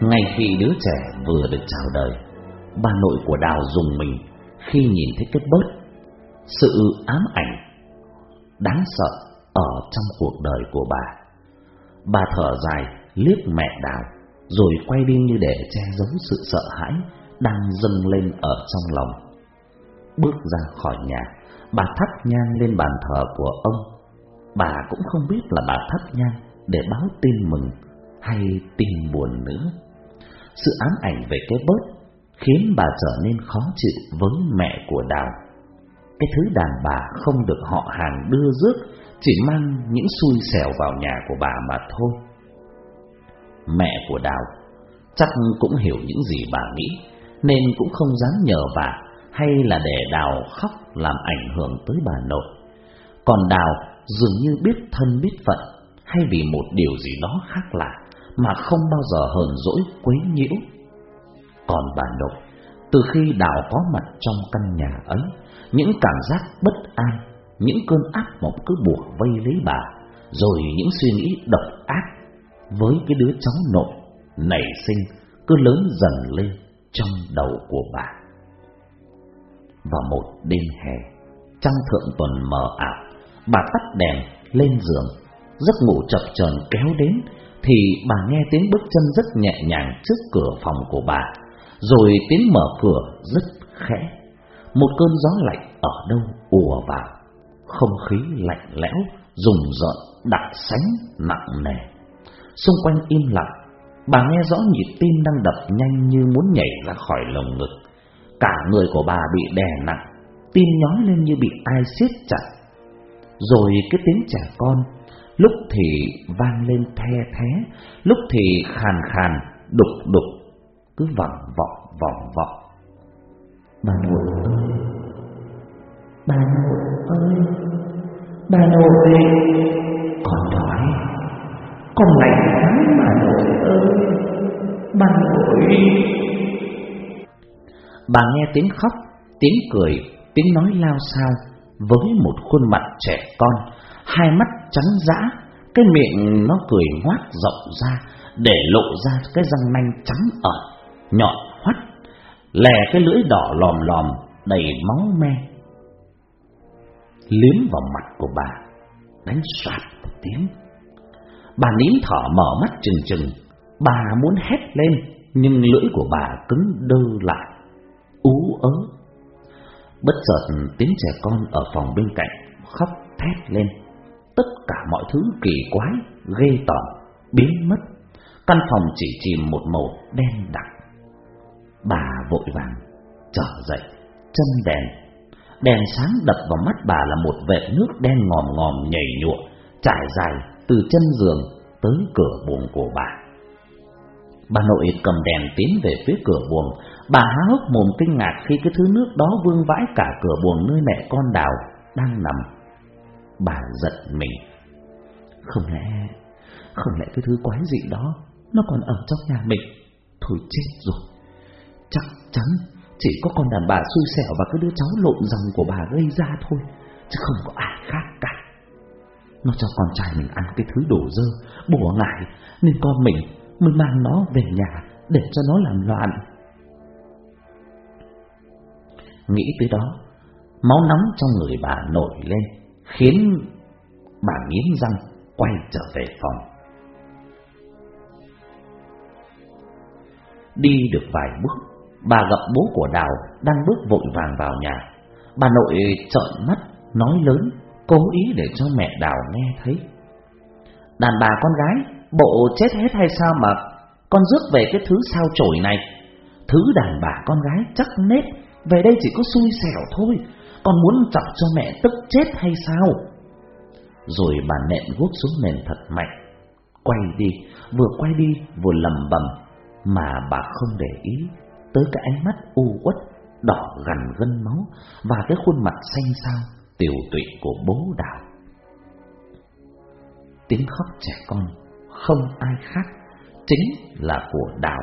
Ngay khi đứa trẻ vừa được chào đời, bà nội của Đào dùng mình khi nhìn thấy cái bớt. Sự ám ảnh đáng sợ ở trong cuộc đời của bà. Bà thở dài, liếc mẹ Đào, rồi quay đi như để che giấu sự sợ hãi đang dâng lên ở trong lòng. Bước ra khỏi nhà, bà thắp nhang lên bàn thờ của ông. Bà cũng không biết là bà thắp nhang để báo tin mừng hay tin buồn nữa. Sự ám ảnh về cái bớt khiến bà trở nên khó chịu với mẹ của Đào. Cái thứ đàn bà không được họ hàng đưa rước, chỉ mang những xui xẻo vào nhà của bà mà thôi. Mẹ của Đào chắc cũng hiểu những gì bà nghĩ, nên cũng không dám nhờ bà hay là để Đào khóc làm ảnh hưởng tới bà nội. Còn Đào dường như biết thân biết phận, hay vì một điều gì đó khác lạ mà không bao giờ hờn dỗi quấy nhiễu. Còn bà nội, từ khi Đào có mặt trong căn nhà ấy, những cảm giác bất an, những cơn ác mộng cứ buộc vây lấy bà, rồi những suy nghĩ độc ác với cái đứa cháu nội nảy sinh cứ lớn dần lên trong đầu của bà. Vào một đêm hè, trăng thượng tuần mờ ảo, bà tắt đèn lên giường, giấc ngủ chập chờn kéo đến thì bà nghe tiếng bước chân rất nhẹ nhàng trước cửa phòng của bà, rồi tiếng mở cửa rất khẽ. Một cơn gió lạnh ở đâu ùa vào, không khí lạnh lẽo, rùng rợn, đặc sánh nặng nề. Xung quanh im lặng, bà nghe rõ nhịp tim đang đập nhanh như muốn nhảy ra khỏi lồng ngực. Cả người của bà bị đè nặng, tim nhói lên như bị ai siết chặt. Rồi cái tiếng trẻ con lúc thì vang lên the thế, lúc thì khàn khàn, đục đục, cứ vọng vọng vọng vọng. Bà nội ơi, bà nội ơi, bà nội ơi, con đói, con lạnh lắm bà nội ơi, bà nội. Bà nghe tiếng khóc, tiếng cười, tiếng nói lao sao với một khuôn mặt trẻ con, hai mắt trắng dã, cái miệng nó cười ngoác rộng ra để lộ ra cái răng nanh trắng ẩn, nhọn hoắt, lè cái lưỡi đỏ lòm lòm đầy máu me. Liếm vào mặt của bà, đánh soạt một tiếng. Bà nín thở mở mắt trừng trừng, bà muốn hét lên nhưng lưỡi của bà cứng đơ lại, ú ớ. Bất chợt tiếng trẻ con ở phòng bên cạnh khóc thét lên tất cả mọi thứ kỳ quái, ghê tởm, biến mất. Căn phòng chỉ chìm một màu đen đặc. Bà vội vàng trở dậy, chân đèn. Đèn sáng đập vào mắt bà là một vệt nước đen ngòm ngòm nhảy nhụa, trải dài từ chân giường tới cửa buồng của bà. Bà nội cầm đèn tiến về phía cửa buồng, bà há hốc mồm kinh ngạc khi cái thứ nước đó vương vãi cả cửa buồng nơi mẹ con đào đang nằm bà giận mình. Không lẽ, không lẽ cái thứ quái gì đó nó còn ở trong nhà mình? Thôi chết rồi. Chắc chắn chỉ có con đàn bà xui xẻo và cái đứa cháu lộn dòng của bà gây ra thôi, chứ không có ai khác cả. Nó cho con trai mình ăn cái thứ đổ dơ, bùa ngại, nên con mình mới mang nó về nhà để cho nó làm loạn. Nghĩ tới đó, máu nóng trong người bà nổi lên khiến bà nghiến răng quay trở về phòng. Đi được vài bước, bà gặp bố của Đào đang bước vội vàng vào nhà. Bà nội trợn mắt, nói lớn, cố ý để cho mẹ Đào nghe thấy. Đàn bà con gái, bộ chết hết hay sao mà con rước về cái thứ sao chổi này? Thứ đàn bà con gái chắc nết, về đây chỉ có xui xẻo thôi, con muốn chọc cho mẹ tức chết hay sao? Rồi bà nện guốc xuống nền thật mạnh, quay đi, vừa quay đi vừa lầm bầm, mà bà không để ý tới cái ánh mắt u uất, đỏ gằn gân máu và cái khuôn mặt xanh xao, tiểu tụy của bố đào. Tiếng khóc trẻ con không ai khác, chính là của đào.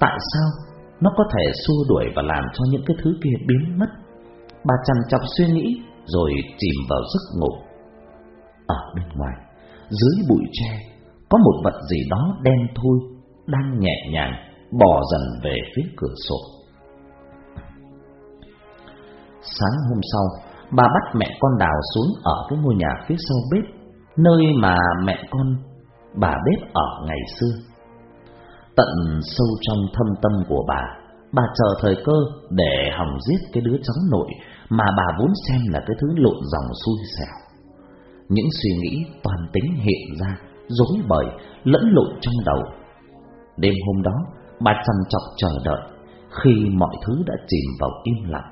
Tại sao nó có thể xua đuổi và làm cho những cái thứ kia biến mất? Bà chằn chọc suy nghĩ Rồi chìm vào giấc ngủ Ở bên ngoài Dưới bụi tre Có một vật gì đó đen thui đang nhẹ nhàng bò dần về phía cửa sổ. Sáng hôm sau, bà bắt mẹ con đào xuống ở cái ngôi nhà phía sau bếp, nơi mà mẹ con bà bếp ở ngày xưa. Tận sâu trong thâm tâm của bà, bà chờ thời cơ để hòng giết cái đứa cháu nội mà bà vốn xem là cái thứ lộn dòng xui xẻo. Những suy nghĩ toàn tính hiện ra, dối bời, lẫn lộn trong đầu. Đêm hôm đó, bà chăm chọc chờ đợi, khi mọi thứ đã chìm vào im lặng,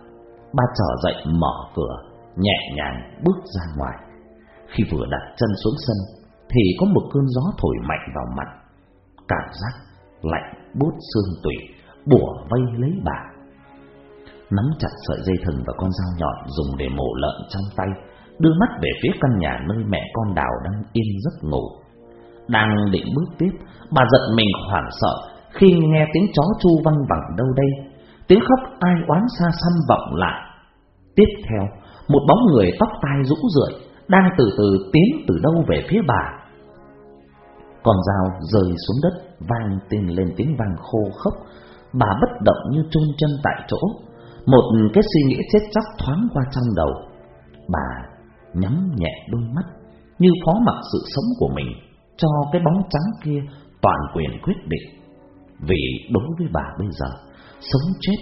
bà trở dậy mở cửa, nhẹ nhàng bước ra ngoài. Khi vừa đặt chân xuống sân, thì có một cơn gió thổi mạnh vào mặt, cảm giác lạnh bút xương tủy, bủa vây lấy bà. Nắm chặt sợi dây thừng và con dao nhọn dùng để mổ lợn trong tay, đưa mắt về phía căn nhà nơi mẹ con đào đang yên giấc ngủ. Đang định bước tiếp, bà giật mình hoảng sợ khi nghe tiếng chó chu văng vẳng đâu đây. Tiếng khóc ai oán xa xăm vọng lại. Tiếp theo, một bóng người tóc tai rũ rượi đang từ từ tiến từ đâu về phía bà. Con dao rơi xuống đất, vang tiền lên tiếng vang khô khốc. Bà bất động như chôn chân tại chỗ. Một cái suy nghĩ chết chóc thoáng qua trong đầu. Bà nhắm nhẹ đôi mắt, như phó mặc sự sống của mình cho cái bóng trắng kia toàn quyền quyết định. Vì đối với bà bây giờ, sống chết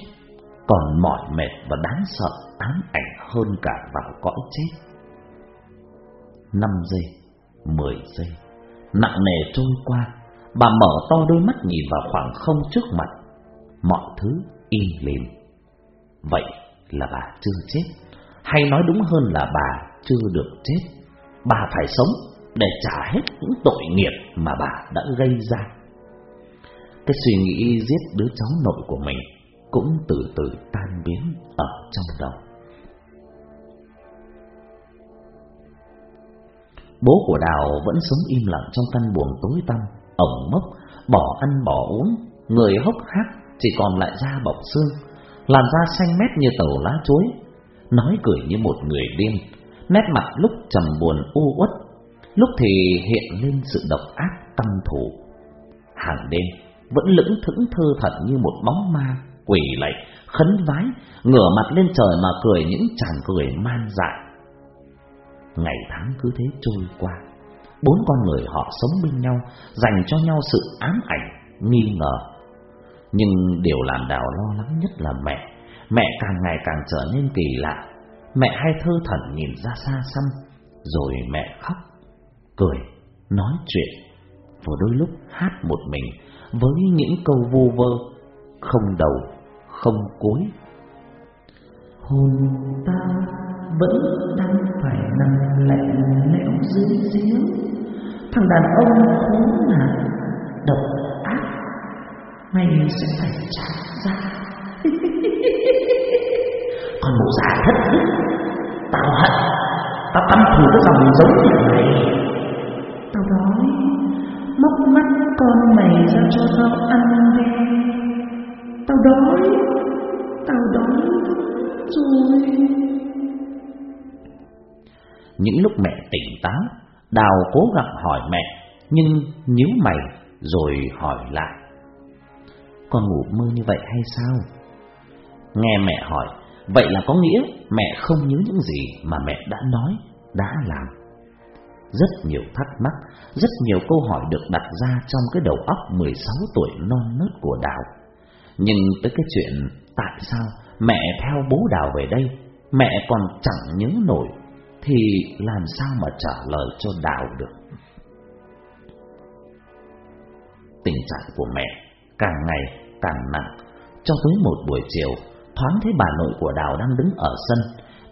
còn mỏi mệt và đáng sợ ám ảnh hơn cả vào cõi chết. Năm giây, mười giây, nặng nề trôi qua, bà mở to đôi mắt nhìn vào khoảng không trước mặt. Mọi thứ im lìm. Vậy là bà chưa chết, hay nói đúng hơn là bà chưa được chết. Bà phải sống để trả hết những tội nghiệp mà bà đã gây ra. Cái suy nghĩ giết đứa cháu nội của mình cũng từ từ tan biến ở trong đầu. Bố của Đào vẫn sống im lặng trong căn buồng tối tăm, ẩm mốc, bỏ ăn bỏ uống, người hốc hác chỉ còn lại da bọc xương, làn da xanh mét như tàu lá chuối, nói cười như một người điên, nét mặt lúc trầm buồn u uất, lúc thì hiện lên sự độc ác căm thù. Hàng đêm vẫn lững thững thơ thật như một bóng ma quỷ lạy, khấn vái, ngửa mặt lên trời mà cười những tràn cười man dại. Ngày tháng cứ thế trôi qua, bốn con người họ sống bên nhau, dành cho nhau sự ám ảnh, nghi ngờ. Nhưng điều làm Đào lo lắng nhất là mẹ, mẹ càng ngày càng trở nên kỳ lạ. Mẹ hay thơ thẩn nhìn ra xa xăm, rồi mẹ khóc, cười, nói chuyện, và đôi lúc hát một mình với những câu vu vơ, không đầu, không cuối. Hồn ta vẫn đang phải nằm lạnh lẽo dưới giếng, thằng đàn ông khốn nạn, độc mày sẽ phải trả giá Con mụ già thất đức, tao hận, tao tâm thù cái dòng giống như này. Tao đói, móc mắt con mày ra cho tao ăn đi. Tao đói, tao đói rồi. Những lúc mẹ tỉnh táo, Đào cố gắng hỏi mẹ, nhưng nhíu mày rồi hỏi lại. Con ngủ mơ như vậy hay sao? Nghe mẹ hỏi, vậy là có nghĩa mẹ không nhớ những gì mà mẹ đã nói, đã làm. Rất nhiều thắc mắc, rất nhiều câu hỏi được đặt ra trong cái đầu óc 16 tuổi non nớt của Đào. Nhưng tới cái chuyện tại sao mẹ theo bố Đào về đây, mẹ còn chẳng nhớ nổi, thì làm sao mà trả lời cho Đào được. Tình trạng của mẹ càng ngày càng nặng, cho tới một buổi chiều, thoáng thấy bà nội của Đào đang đứng ở sân,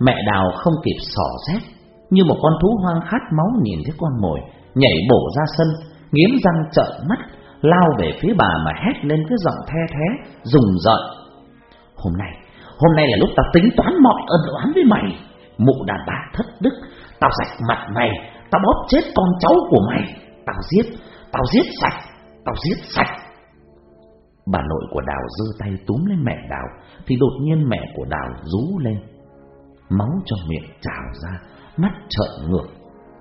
mẹ Đào không kịp sỏ xét, như một con thú hoang khát máu nhìn thấy con mồi, nhảy bổ ra sân, nghiến răng trợn mắt, lao về phía bà mà hét lên cái giọng the thế, rùng rợn. Hôm nay, hôm nay là lúc tao tính toán mọi ân oán với mày, mụ đàn bà thất đức, tao sạch mặt mày, tao bóp chết con cháu của mày, tao giết, tao giết sạch, tao giết sạch. Bà nội của Đào giơ tay túm lên mẹ Đào, thì đột nhiên mẹ của Đào rú lên. Máu trong miệng trào ra, mắt trợn ngược,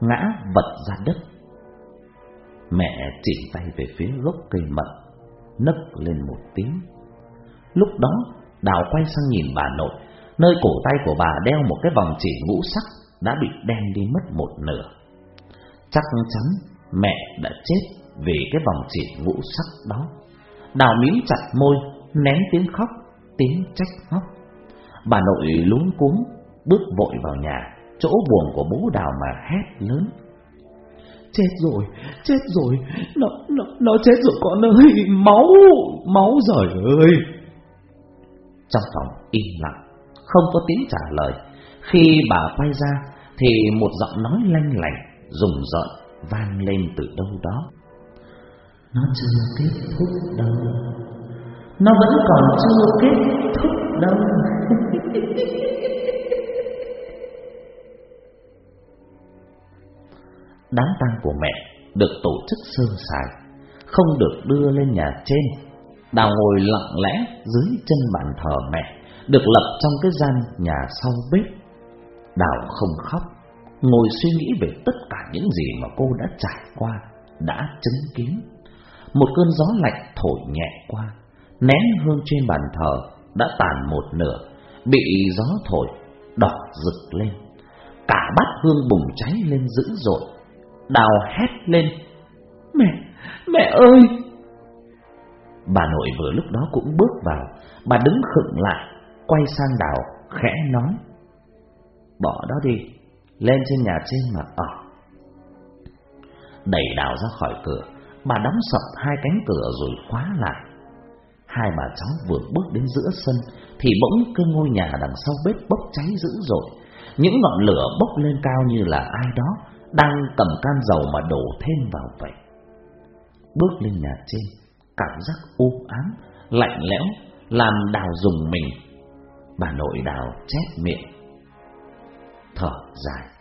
ngã vật ra đất. Mẹ chỉ tay về phía gốc cây mận, nấc lên một tiếng. Lúc đó, Đào quay sang nhìn bà nội, nơi cổ tay của bà đeo một cái vòng chỉ ngũ sắc đã bị đen đi mất một nửa. Chắc chắn mẹ đã chết vì cái vòng chỉ ngũ sắc đó. Đào mím chặt môi, nén tiếng khóc, tiếng trách móc. Bà nội lúng cuống, bước vội vào nhà, chỗ buồn của bố Đào mà hét lớn. Chết rồi, chết rồi, nó, nó, nó chết rồi con ơi, máu, máu rồi ơi. Trong phòng im lặng, không có tiếng trả lời. Khi bà quay ra, thì một giọng nói lanh lảnh, rùng rợn, vang lên từ đâu đó. Nó chưa kết thúc đâu, nó vẫn còn chưa kết thúc đâu. Đám tang của mẹ được tổ chức sơ sài, không được đưa lên nhà trên. Đào ngồi lặng lẽ dưới chân bàn thờ mẹ, được lập trong cái gian nhà sau bếp. Đào không khóc, ngồi suy nghĩ về tất cả những gì mà cô đã trải qua, đã chứng kiến. Một cơn gió lạnh thổi nhẹ qua, nén hương trên bàn thờ đã tàn một nửa, bị gió thổi đỏ rực lên. Cả bát hương bùng cháy lên dữ dội. Đào hét lên: "Mẹ, mẹ ơi!" Bà nội vừa lúc đó cũng bước vào, bà đứng khựng lại, quay sang Đào khẽ nói: "Bỏ đó đi, lên trên nhà trên mà ở." Đẩy Đào ra khỏi cửa, bà đóng sập hai cánh cửa rồi khóa lại. Hai bà cháu vừa bước đến giữa sân thì bỗng cơn ngôi nhà đằng sau bếp bốc cháy dữ dội. Những ngọn lửa bốc lên cao như là ai đó đang cầm can dầu mà đổ thêm vào vậy. Bước lên nhà trên, cảm giác u ám, lạnh lẽo làm Đào dùng mình. Bà nội Đào chép miệng, thở dài.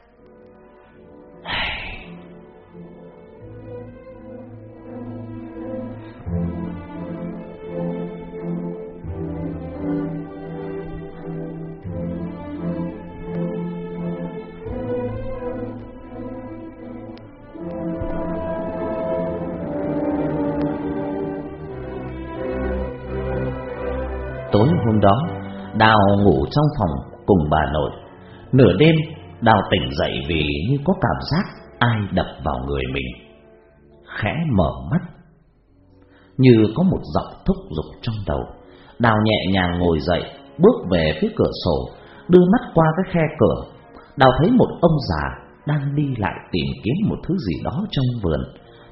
Hôm đó, Đào ngủ trong phòng cùng bà nội. Nửa đêm, Đào tỉnh dậy vì như có cảm giác ai đập vào người mình. Khẽ mở mắt, như có một giọng thúc giục trong đầu. Đào nhẹ nhàng ngồi dậy, bước về phía cửa sổ, đưa mắt qua cái khe cửa. Đào thấy một ông già đang đi lại tìm kiếm một thứ gì đó trong vườn.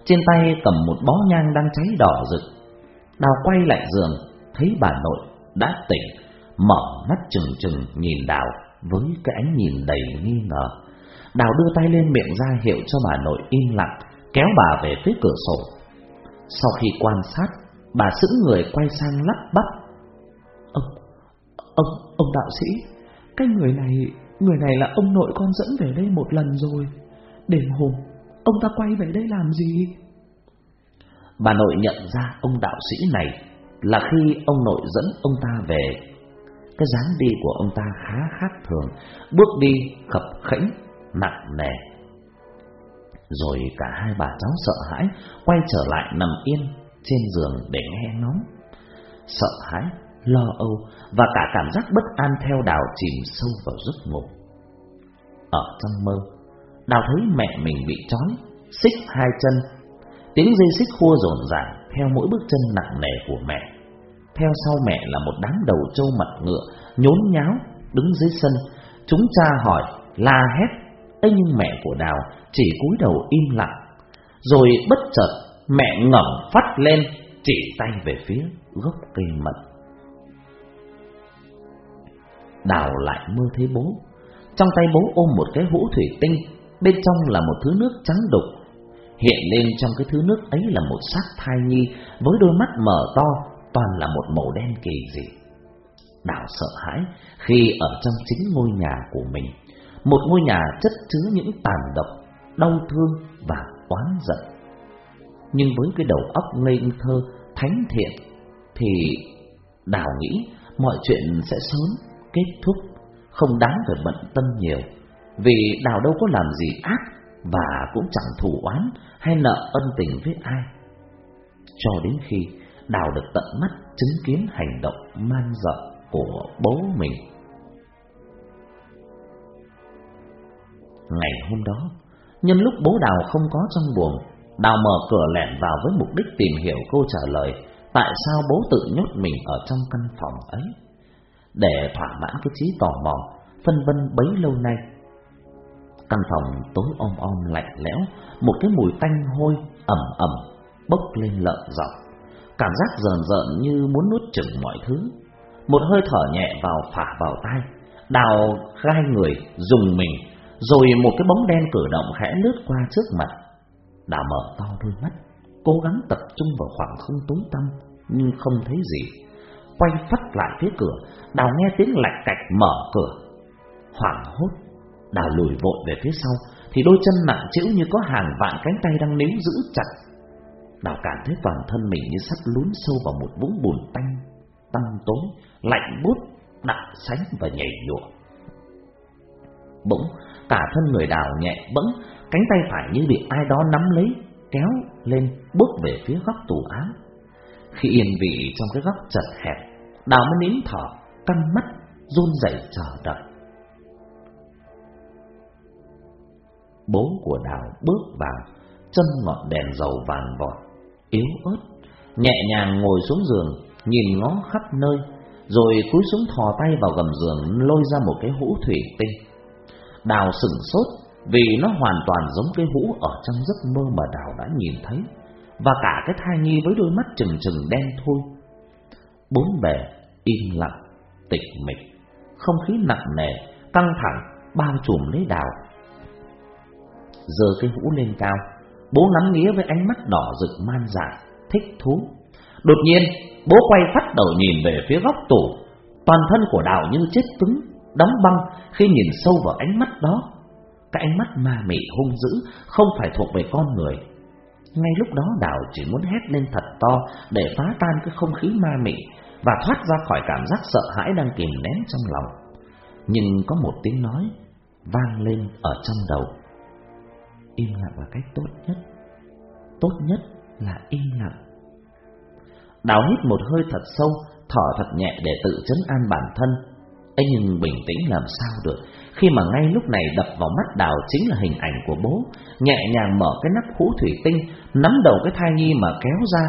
Trên tay cầm một bó nhang đang cháy đỏ rực. Đào quay lại giường, thấy bà nội đã tỉnh, mở mắt trừng trừng nhìn Đào với cái ánh nhìn đầy nghi ngờ. Đào đưa tay lên miệng ra hiệu cho bà nội im lặng, kéo bà về phía cửa sổ. Sau khi quan sát, bà sững người quay sang lắp bắp. Ông, ông, ông đạo sĩ, cái người này, người này là ông nội con dẫn về đây một lần rồi. Đêm hôm, ông ta quay về đây làm gì? Bà nội nhận ra ông đạo sĩ này là khi ông nội dẫn ông ta về. Cái dáng đi của ông ta khá khác thường, bước đi khập khẽnh, nặng nề. Rồi cả hai bà cháu sợ hãi, quay trở lại nằm yên trên giường để nghe ngóng. Sợ hãi, lo âu và cả cảm giác bất an theo đào chìm sâu vào giấc ngủ. Ở trong mơ, đào thấy mẹ mình bị trói, xích hai chân, tiếng dây xích khua rồn ràng theo mỗi bước chân nặng nề của mẹ. Theo sau mẹ là một đám đầu trâu mặt ngựa, nhốn nháo, đứng dưới sân. Chúng cha hỏi, la hét, ấy nhưng mẹ của Đào chỉ cúi đầu im lặng. Rồi bất chợt, mẹ ngẩng phát lên, chỉ tay về phía gốc cây mận. Đào lại mơ thấy bố. Trong tay bố ôm một cái hũ thủy tinh, bên trong là một thứ nước trắng đục. Hiện lên trong cái thứ nước ấy là một xác thai nhi với đôi mắt mở to, toàn là một màu đen kỳ dị. Đào sợ hãi khi ở trong chính ngôi nhà của mình, một ngôi nhà chất chứa những tàn độc, đau thương và oán giận. Nhưng với cái đầu óc ngây thơ, thánh thiện, thì Đào nghĩ mọi chuyện sẽ sớm kết thúc, không đáng phải bận tâm nhiều, vì Đào đâu có làm gì ác và cũng chẳng thù oán hay nợ ân tình với ai. Cho đến khi Đào được tận mắt chứng kiến hành động man dợ của bố mình. Ngày hôm đó, nhân lúc bố Đào không có trong buồng, Đào mở cửa lẻn vào với mục đích tìm hiểu câu trả lời tại sao bố tự nhốt mình ở trong căn phòng ấy. Để thỏa mãn cái trí tò mò, phân vân bấy lâu nay. Căn phòng tối om om lạnh lẽo, một cái mùi tanh hôi ẩm ẩm bốc lên lợn dọc. Cảm giác rờn rợn như muốn nuốt chửng mọi thứ. Một hơi thở nhẹ vào phả vào tai, đào gai người, dùng mình, rồi một cái bóng đen cử động khẽ lướt qua trước mặt. Đào mở to đôi mắt, cố gắng tập trung vào khoảng không tối tăm, nhưng không thấy gì. Quay phát lại phía cửa, đào nghe tiếng lạch cạch mở cửa. Hoảng hốt, đào lùi vội về phía sau, thì đôi chân nặng chữ như có hàng vạn cánh tay đang níu giữ chặt Đào cảm thấy toàn thân mình như sắp lún sâu vào một vũng bùn tanh, tăm tối, lạnh bút, đặng sánh và nhảy nhụa. Bỗng, cả thân người đào nhẹ bẫng, cánh tay phải như bị ai đó nắm lấy, kéo lên, bước về phía góc tủ áo. Khi yên vị trong cái góc chật hẹp, đào mới nín thở, căng mắt, run rẩy chờ đợi. Bố của đào bước vào, chân ngọn đèn dầu vàng vọt, yếu ớt, nhẹ nhàng ngồi xuống giường, nhìn ngó khắp nơi, rồi cúi xuống thò tay vào gầm giường lôi ra một cái hũ thủy tinh. Đào sừng sốt vì nó hoàn toàn giống cái hũ ở trong giấc mơ mà Đào đã nhìn thấy, và cả cái thai nhi với đôi mắt trừng trừng đen thui. Bốn bề im lặng, tịch mịch, không khí nặng nề, căng thẳng bao trùm lấy Đào. giờ cái hũ lên cao, Bố ngắm nghía với ánh mắt đỏ rực man dại, thích thú. Đột nhiên, bố quay phát đầu nhìn về phía góc tủ. Toàn thân của Đào như chết cứng, đóng băng khi nhìn sâu vào ánh mắt đó. Cái ánh mắt ma mị hung dữ không phải thuộc về con người. Ngay lúc đó Đào chỉ muốn hét lên thật to để phá tan cái không khí ma mị và thoát ra khỏi cảm giác sợ hãi đang kìm nén trong lòng. Nhưng có một tiếng nói vang lên ở trong đầu im lặng là cách tốt nhất Tốt nhất là im lặng. Đào hít một hơi thật sâu, Thở thật nhẹ để tự chấn an bản thân. Ấy nhưng bình tĩnh làm sao được? Khi mà ngay lúc này đập vào mắt đào Chính là hình ảnh của bố. Nhẹ nhàng mở cái nắp hũ thủy tinh, Nắm đầu cái thai nhi mà kéo ra,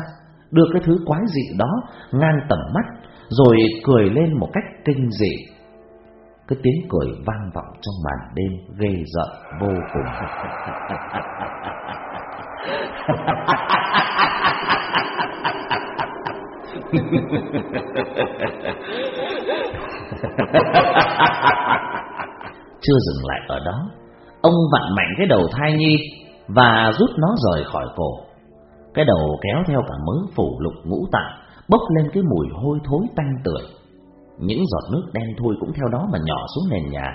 Đưa cái thứ quái dị đó Ngang tầm mắt, Rồi cười lên một cách kinh dị. Cái tiếng cười vang vọng trong màn đêm ghê rợn vô cùng. Chưa dừng lại ở đó, ông vặn mạnh cái đầu thai nhi và rút nó rời khỏi cổ. Cái đầu kéo theo cả mớ phủ lục ngũ tạng, bốc lên cái mùi hôi thối tanh tưởi. Những giọt nước đen thui cũng theo đó mà nhỏ xuống nền nhà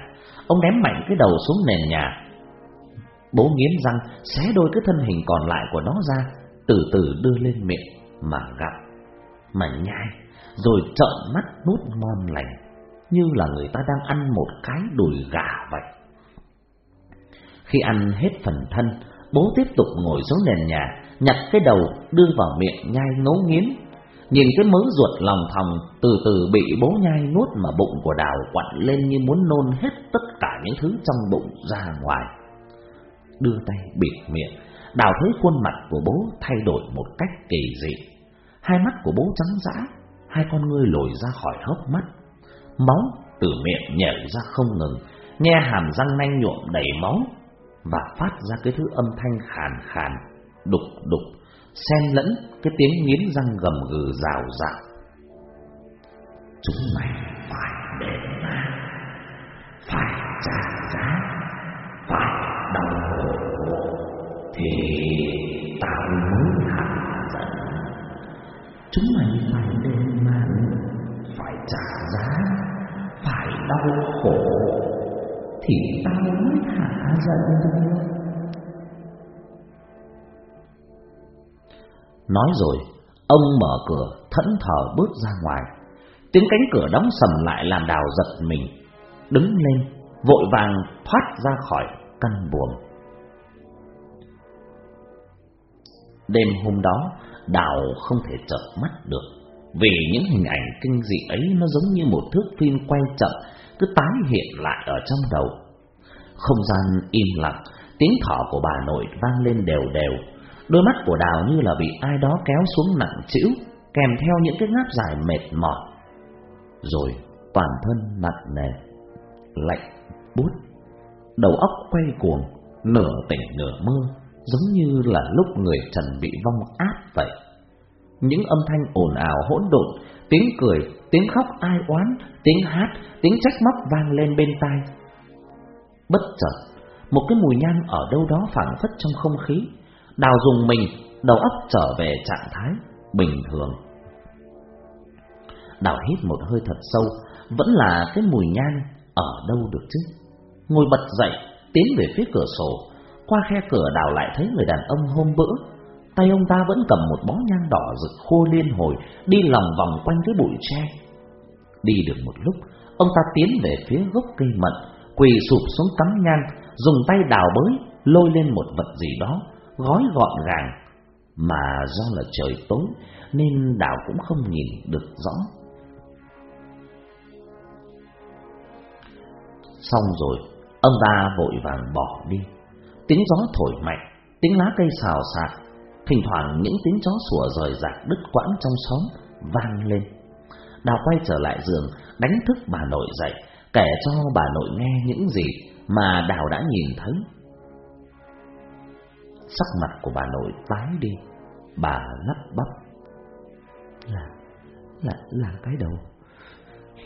Ông ném mạnh cái đầu xuống nền nhà Bố nghiến răng, Xé đôi cái thân hình còn lại của nó ra, Từ từ đưa lên miệng Mà gặm Mà nhai, Rồi trợn mắt nuốt ngon lành, Như là người ta đang ăn một cái đùi gà vậy. Khi ăn hết phần thân, Bố tiếp tục ngồi xuống nền nhà, Nhặt cái đầu đưa vào miệng nhai ngấu nghiến. Nhìn cái mớ ruột lòng thòng từ từ bị bố nhai nuốt mà bụng của đào quặn lên như muốn nôn hết tất cả những thứ trong bụng ra ngoài. Đưa tay bịt miệng, đào thấy khuôn mặt của bố thay đổi một cách kỳ dị. Hai mắt của bố trắng dã, hai con ngươi lồi ra khỏi hốc mắt. Máu từ miệng nhảy ra không ngừng, nghe hàm răng nanh nhuộm đầy máu và phát ra cái thứ âm thanh khàn khàn, đục đục xen lẫn cái tiếng nghiến răng gầm gừ rào rạo. Chúng mày phải đền mạng, phải trả giá, phải đau khổ, thì tạo mới hạ giận. Chúng mày phải đền mạng, phải trả giá, phải đau khổ, thì tao mới hạ giận được. Nói rồi, ông mở cửa, thẫn thờ bước ra ngoài. Tiếng cánh cửa đóng sầm lại làm đào giật mình, đứng lên, vội vàng thoát ra khỏi căn buồng. Đêm hôm đó, Đào không thể chợp mắt được Vì những hình ảnh kinh dị ấy Nó giống như một thước phim quay chậm Cứ tái hiện lại ở trong đầu. Không gian im lặng Tiếng thở của bà nội vang lên đều đều. Đôi mắt của Đào như là bị ai đó kéo xuống nặng trĩu, Kèm theo những cái ngáp dài mệt mỏi. Rồi toàn thân nặng nề Lạnh bút Đầu óc quay cuồng Nửa tỉnh nửa mơ Giống như là lúc người trần bị vong áp vậy. Những âm thanh ồn ào hỗn độn Tiếng cười, tiếng khóc ai oán Tiếng hát, tiếng trách móc vang lên bên tai. Bất chợt Một cái mùi nhang ở đâu đó phảng phất trong không khí Đào dùng mình Đầu óc trở về trạng thái Bình thường. Đào hít một hơi thật sâu Vẫn là cái mùi nhang Ở đâu được chứ? Ngồi bật dậy, Tiến về phía cửa sổ. Qua khe cửa đào lại thấy người đàn ông hôm bữa. Tay ông ta vẫn cầm một bó nhang đỏ rực khô liên hồi, Đi lòng vòng quanh cái bụi tre. Đi được một lúc, Ông ta tiến về phía gốc cây mận, Quỳ sụp xuống cắm nhang, Dùng tay đào bới, Lôi lên một vật gì đó, Gói gọn gàng. Mà do là trời tối, Nên đào cũng không nhìn được rõ. Xong rồi Ông ta vội vàng bỏ đi. Tiếng gió thổi mạnh, Tiếng lá cây xào xạc, Thỉnh thoảng những tiếng chó sủa rời rạc đứt quãng trong xóm Vang lên. Đào quay trở lại giường, Đánh thức bà nội dậy, Kể cho bà nội nghe những gì Mà Đào đã nhìn thấy. Sắc mặt của bà nội tái đi, Bà lắp bắp. Là Là là cái đầu,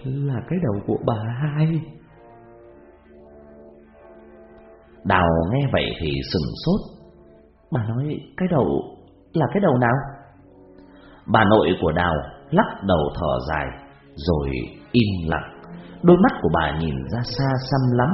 Là cái đầu của bà hai. Đào nghe vậy thì sừng sốt. Bà nói, cái đầu là cái đầu nào? Bà nội của Đào lắc đầu thở dài, Rồi im lặng. Đôi mắt của bà nhìn ra xa xăm lắm.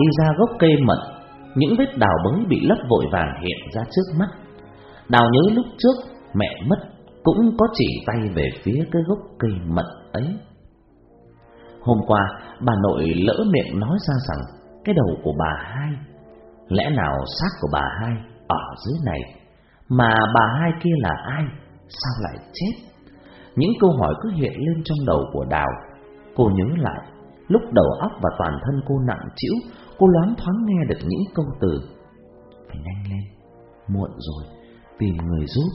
Đi ra gốc cây mận, những vết đào bới bị lấp vội vàng hiện ra trước mắt. Đào nhớ lúc trước mẹ mất cũng có chỉ tay về phía cái gốc cây mận ấy. Hôm qua, bà nội lỡ miệng nói ra rằng cái đầu của bà hai, lẽ nào xác của bà hai ở dưới này, mà bà hai kia là ai, sao lại chết? Những câu hỏi cứ hiện lên trong đầu của Đào. Cô nhớ lại Lúc đầu óc và toàn thân cô nặng trĩu, cô loáng thoáng nghe được những câu từ. Phải nhanh lên, muộn rồi, tìm người giúp.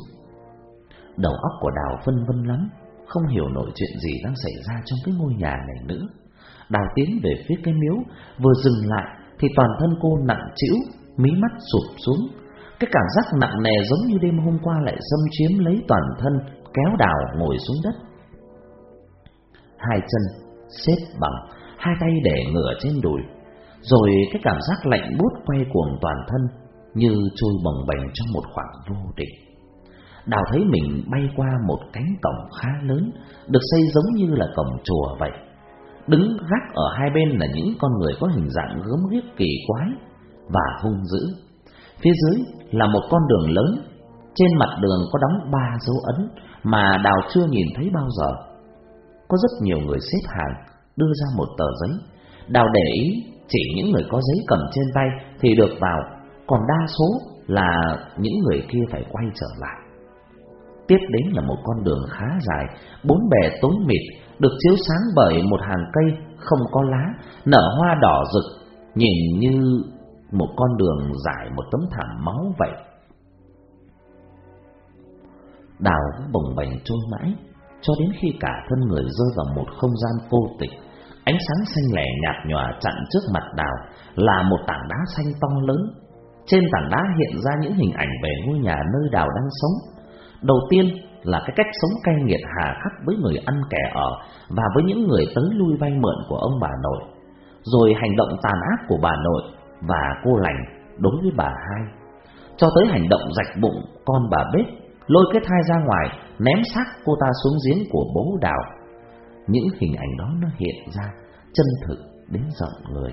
Đầu óc của Đào phân vân lắm, không hiểu nổi chuyện gì đang xảy ra trong cái ngôi nhà này nữa. Đào tiến về phía cái miếu, vừa dừng lại thì toàn thân cô nặng trĩu, mí mắt sụp xuống. Cái cảm giác nặng nề giống như đêm hôm qua lại xâm chiếm lấy toàn thân, kéo Đào ngồi xuống đất. Hai chân xếp bằng hai tay để ngửa trên đùi, rồi cái cảm giác lạnh buốt quay cuồng toàn thân như trôi bồng bềnh trong một khoảng vô định. Đào thấy mình bay qua một cánh cổng khá lớn, được xây giống như là cổng chùa vậy. Đứng gác ở hai bên là những con người có hình dạng gớm ghiếc kỳ quái và hung dữ. Phía dưới là một con đường lớn, trên mặt đường có đóng ba dấu ấn mà Đào chưa nhìn thấy bao giờ. Có rất nhiều người xếp hàng, đưa ra một tờ giấy. Đào để ý chỉ những người có giấy cầm trên tay thì được vào, còn đa số là những người kia phải quay trở lại. Tiếp đến là một con đường khá dài, bốn bề tối mịt, được chiếu sáng bởi một hàng cây không có lá, nở hoa đỏ rực, nhìn như một con đường dài một tấm thảm máu vậy. Đào bồng bềnh trôi mãi, cho đến khi cả thân người rơi vào một không gian vô tịch. Ánh sáng xanh lẻ nhạt nhòa chặn trước mặt đào là một tảng đá xanh to lớn. Trên tảng đá hiện ra những hình ảnh về ngôi nhà nơi đào đang sống. Đầu tiên là cái cách sống cay nghiệt hà khắc với người ăn kẻ ở và với những người tới lui vay mượn của ông bà nội. Rồi hành động tàn ác của bà nội và cô lành đối với bà hai. Cho tới hành động rạch bụng con bà bếp, lôi cái thai ra ngoài, ném xác cô ta xuống giếng của bố đào. Những hình ảnh đó nó hiện ra, chân thực đến giận người.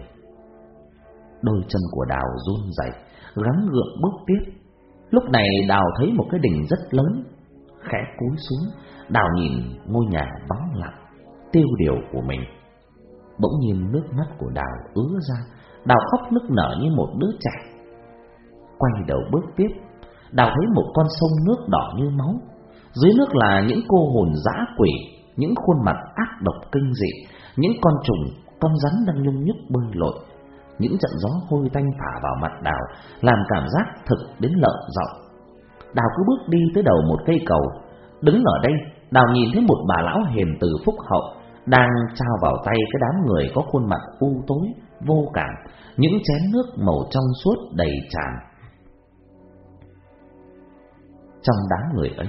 Đôi chân của đào run rẩy, gắng gượng bước tiếp. Lúc này đào thấy một cái đỉnh rất lớn, khẽ cúi xuống, đào nhìn ngôi nhà vắng lặng, tiêu điều của mình. Bỗng nhiên nước mắt của đào ứa ra, đào khóc nức nở như một đứa trẻ. Quay đầu bước tiếp, đào thấy một con sông nước đỏ như máu. Dưới nước là những cô hồn dã quỷ, những khuôn mặt ác độc kinh dị, những con trùng, con rắn đang nhung nhúc bơi lội. Những trận gió hôi tanh phả vào mặt đào, làm cảm giác thực đến lợn giọng. Đào cứ bước đi tới đầu một cây cầu, đứng ở đây, đào nhìn thấy một bà lão hiền từ phúc hậu, đang trao vào tay cái đám người có khuôn mặt u tối, vô cảm, những chén nước màu trong suốt đầy tràn. Trong đám người ấy,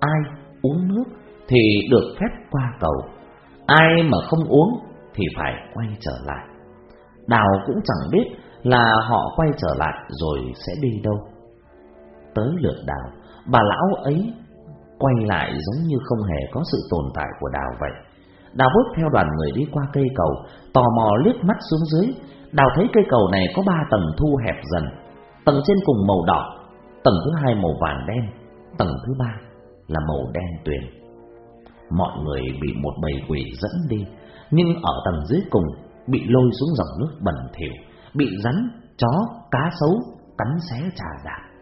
ai uống nước thì được phép qua cầu, ai mà không uống thì phải quay trở lại. Đào cũng chẳng biết là họ quay trở lại rồi sẽ đi đâu. Tới lượt đào, bà lão ấy quay lại giống như không hề có sự tồn tại của đào vậy. Đào bước theo đoàn người đi qua cây cầu, tò mò liếc mắt xuống dưới, đào thấy cây cầu này có ba tầng thu hẹp dần. Tầng trên cùng màu đỏ, tầng thứ hai màu vàng đen, tầng thứ ba là màu đen tuyền. Mọi người bị một bầy quỷ dẫn đi, nhưng ở tầng dưới cùng bị lôi xuống dòng nước bẩn thỉu, bị rắn, chó, cá sấu cắn xé trà đạp.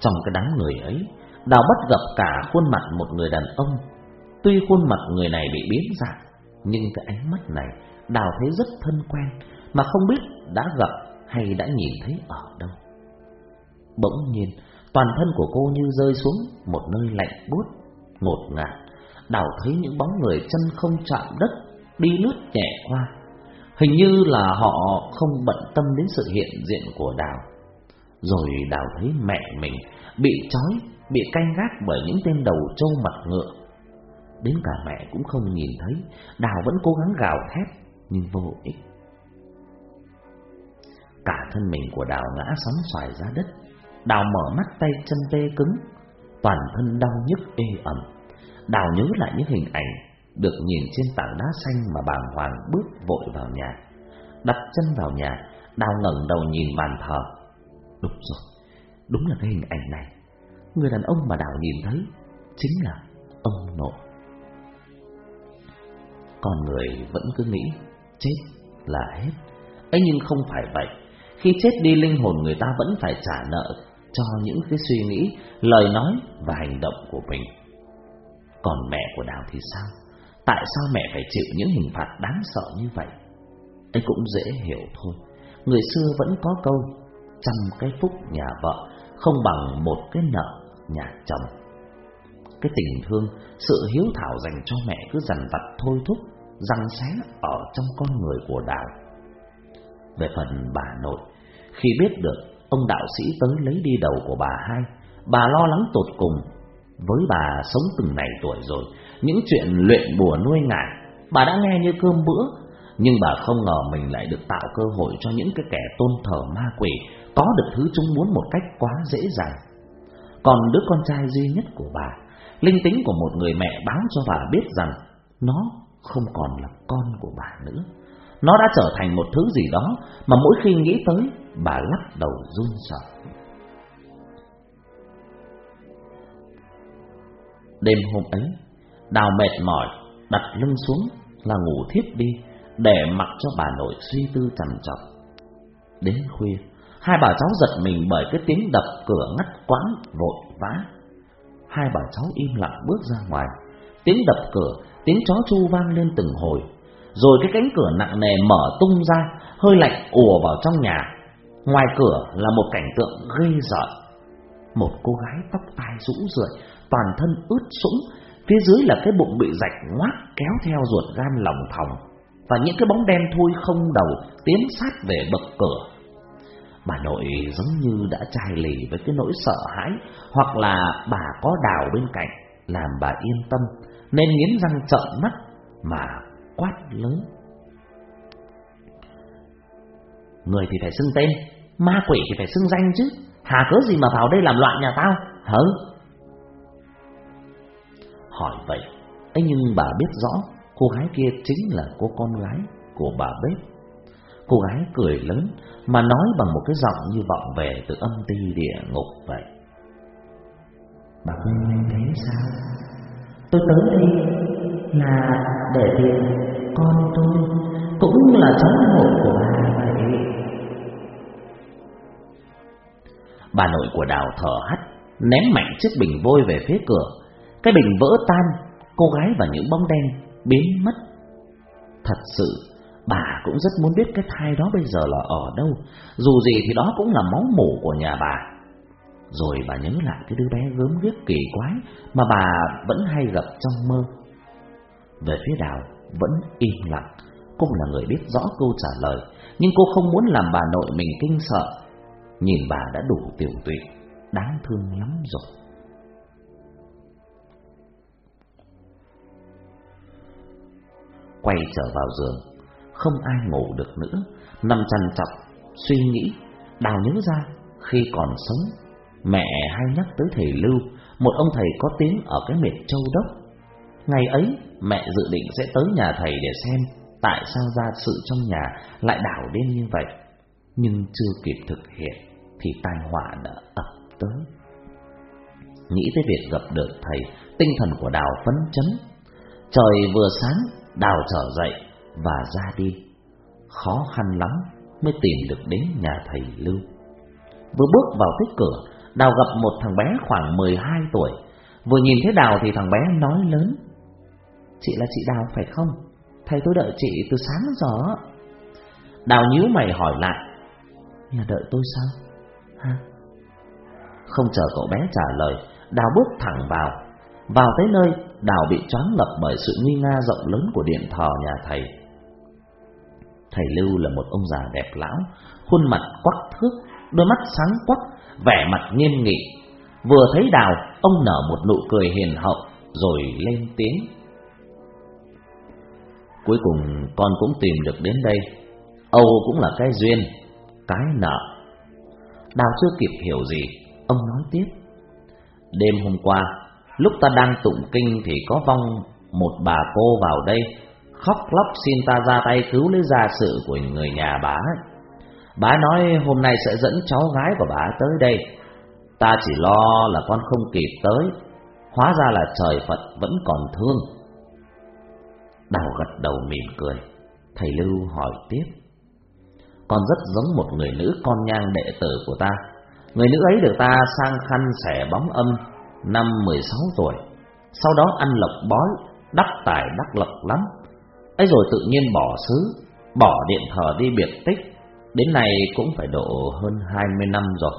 Trong cái đám người ấy, Đào bắt gặp cả khuôn mặt một người đàn ông. Tuy khuôn mặt người này bị biến dạng, nhưng cái ánh mắt này Đào thấy rất thân quen, mà không biết đã gặp hay đã nhìn thấy ở đâu. Bỗng nhiên, toàn thân của cô như rơi xuống một nơi lạnh buốt, ngột ngạt. Đào thấy những bóng người chân không chạm đất, đi lướt nhẹ qua. Hình như là họ không bận tâm đến sự hiện diện của Đào. Rồi Đào thấy mẹ mình bị trói bị canh gác bởi những tên đầu trâu mặt ngựa. Đến cả mẹ cũng không nhìn thấy, Đào vẫn cố gắng gào thét, nhưng vô ích. Cả thân mình của Đào ngã sóng xoài ra đất, Đào mở mắt tay chân tê cứng, toàn thân đau nhức ê ẩm. Đào nhớ lại những hình ảnh được nhìn trên tảng đá xanh mà bàng hoàng bước vội vào nhà. Đặt chân vào nhà, Đào ngẩng đầu nhìn bàn thờ. Đúng rồi, đúng là cái hình ảnh này người đàn ông mà Đào nhìn thấy chính là ông nội. Con người vẫn cứ nghĩ chết là hết. ấy nhưng không phải vậy. Khi chết đi linh hồn người ta vẫn phải trả nợ cho những cái suy nghĩ, lời nói và hành động của mình. Còn mẹ của Đào thì sao? Tại sao mẹ phải chịu những hình phạt đáng sợ như vậy? Ấy cũng dễ hiểu thôi. Người xưa vẫn có câu trăm cái phúc nhà vợ không bằng một cái nợ nhà chồng. Cái tình thương, sự hiếu thảo dành cho mẹ cứ dằn vặt thôi thúc, răng xé ở trong con người của Đào. Về phần bà nội, khi biết được ông đạo sĩ tới lấy đi đầu của bà hai, bà lo lắng tột cùng. Với bà sống từng này tuổi rồi, những chuyện luyện bùa nuôi ngải, bà đã nghe như cơm bữa, nhưng bà không ngờ mình lại được tạo cơ hội cho những cái kẻ tôn thờ ma quỷ có được thứ chúng muốn một cách quá dễ dàng. Còn đứa con trai duy nhất của bà, linh tính của một người mẹ báo cho bà biết rằng nó không còn là con của bà nữa. Nó đã trở thành một thứ gì đó mà mỗi khi nghĩ tới, bà lắc đầu run sợ. Đêm hôm ấy, Đào mệt mỏi, đặt lưng xuống là ngủ thiếp đi, để mặc cho bà nội suy tư trầm trọng. Đến khuya, Hai bà cháu giật mình bởi cái tiếng đập cửa ngắt quãng vội vã. Hai bà cháu im lặng bước ra ngoài. Tiếng đập cửa, tiếng chó chu vang lên từng hồi. Rồi cái cánh cửa nặng nề mở tung ra, hơi lạnh ùa vào trong nhà. Ngoài cửa là một cảnh tượng ghê rợn. Một cô gái tóc tai rũ rượi, toàn thân ướt sũng, phía dưới là cái bụng bị rạch ngoác kéo theo ruột gan lòng thòng. Và những cái bóng đen thui không đầu tiến sát về bậc cửa Bà nội giống như đã chai lì với cái nỗi sợ hãi Hoặc là bà có đào bên cạnh Làm bà yên tâm Nên nghiến răng trợn mắt Mà quát lớn. Người thì phải xưng tên, ma quỷ thì phải xưng danh chứ, hà cớ gì mà vào đây làm loạn nhà tao, hả? Hỏi vậy, ấy nhưng bà biết rõ cô gái kia chính là cô con gái của bà bếp. Cô gái cười lớn mà nói bằng một cái giọng như vọng về từ âm ti địa ngục vậy. Bà quên anh thế sao? Tôi tới đây là để tìm con tôi cũng là cháu nội của bà vậy. Bà nội của Đào thở hắt, ném mạnh chiếc bình vôi về phía cửa. Cái bình vỡ tan, cô gái và những bóng đen biến mất. Thật sự, bà cũng rất muốn biết cái thai đó bây giờ là ở đâu. Dù gì thì đó cũng là máu mủ của nhà bà. Rồi bà nhớ lại cái đứa bé gớm ghiếc kỳ quái mà bà vẫn hay gặp trong mơ. Về phía Đào vẫn im lặng, cô là người biết rõ câu trả lời, nhưng cô không muốn làm bà nội mình kinh sợ. Nhìn bà đã đủ tiểu tụy, đáng thương lắm rồi. Quay trở vào giường, không ai ngủ được nữa, nằm chăn chọc, suy nghĩ, Đào nhớ ra khi còn sống Mẹ hay nhắc tới thầy Lưu, một ông thầy có tiếng ở cái miệt châu đốc. Ngày ấy, mẹ dự định sẽ tới nhà thầy để xem tại sao ra sự trong nhà lại đảo đêm như vậy. Nhưng chưa kịp thực hiện thì tai họa đã ập tới. Nghĩ tới việc gặp được thầy, tinh thần của Đào phấn chấn. Trời vừa sáng, Đào trở dậy và ra đi. Khó khăn lắm mới tìm được đến nhà thầy Lưu. Vừa bước vào tới cửa Đào gặp một thằng bé khoảng 12 tuổi Vừa nhìn thấy Đào thì thằng bé nói lớn, Chị là chị Đào, phải không? Thầy tôi đợi chị từ sáng giờ Đào nhíu mày hỏi lại, Nhà đợi tôi sao? Hả? Không chờ cậu bé trả lời, Đào bước thẳng vào Vào tới nơi, Đào bị choáng ngập bởi sự nguy nga rộng lớn của điện thờ nhà thầy Thầy Lưu là một ông già đẹp lão, Khuôn mặt quắc thước, Đôi mắt sáng quắc vẻ mặt nghiêm nghị. Vừa thấy Đào, ông nở một nụ cười hiền hậu rồi lên tiếng. Cuối cùng con cũng tìm được đến đây. Âu cũng là cái duyên, cái nợ. Đào chưa kịp hiểu gì, ông nói tiếp. Đêm hôm qua, lúc ta đang tụng kinh thì có vong một bà cô vào đây, khóc lóc xin ta ra tay cứu lấy gia sự của người nhà bà ấy. Bà nói, hôm nay sẽ dẫn cháu gái của bà tới đây. Ta chỉ lo là con không kịp tới. Hóa ra là trời Phật vẫn còn thương. Đào gật đầu mỉm cười. Thầy Lưu hỏi tiếp. Con rất giống một người nữ con nhang đệ tử của ta. Người nữ ấy được ta sang khăn xẻ bóng âm Năm 16 tuổi. Sau đó ăn lộc bói, Đắc tài đắc lộc lắm. Ấy rồi tự nhiên bỏ xứ, Bỏ điện thờ đi biệt tích. Đến nay cũng phải độ hơn 20 năm rồi.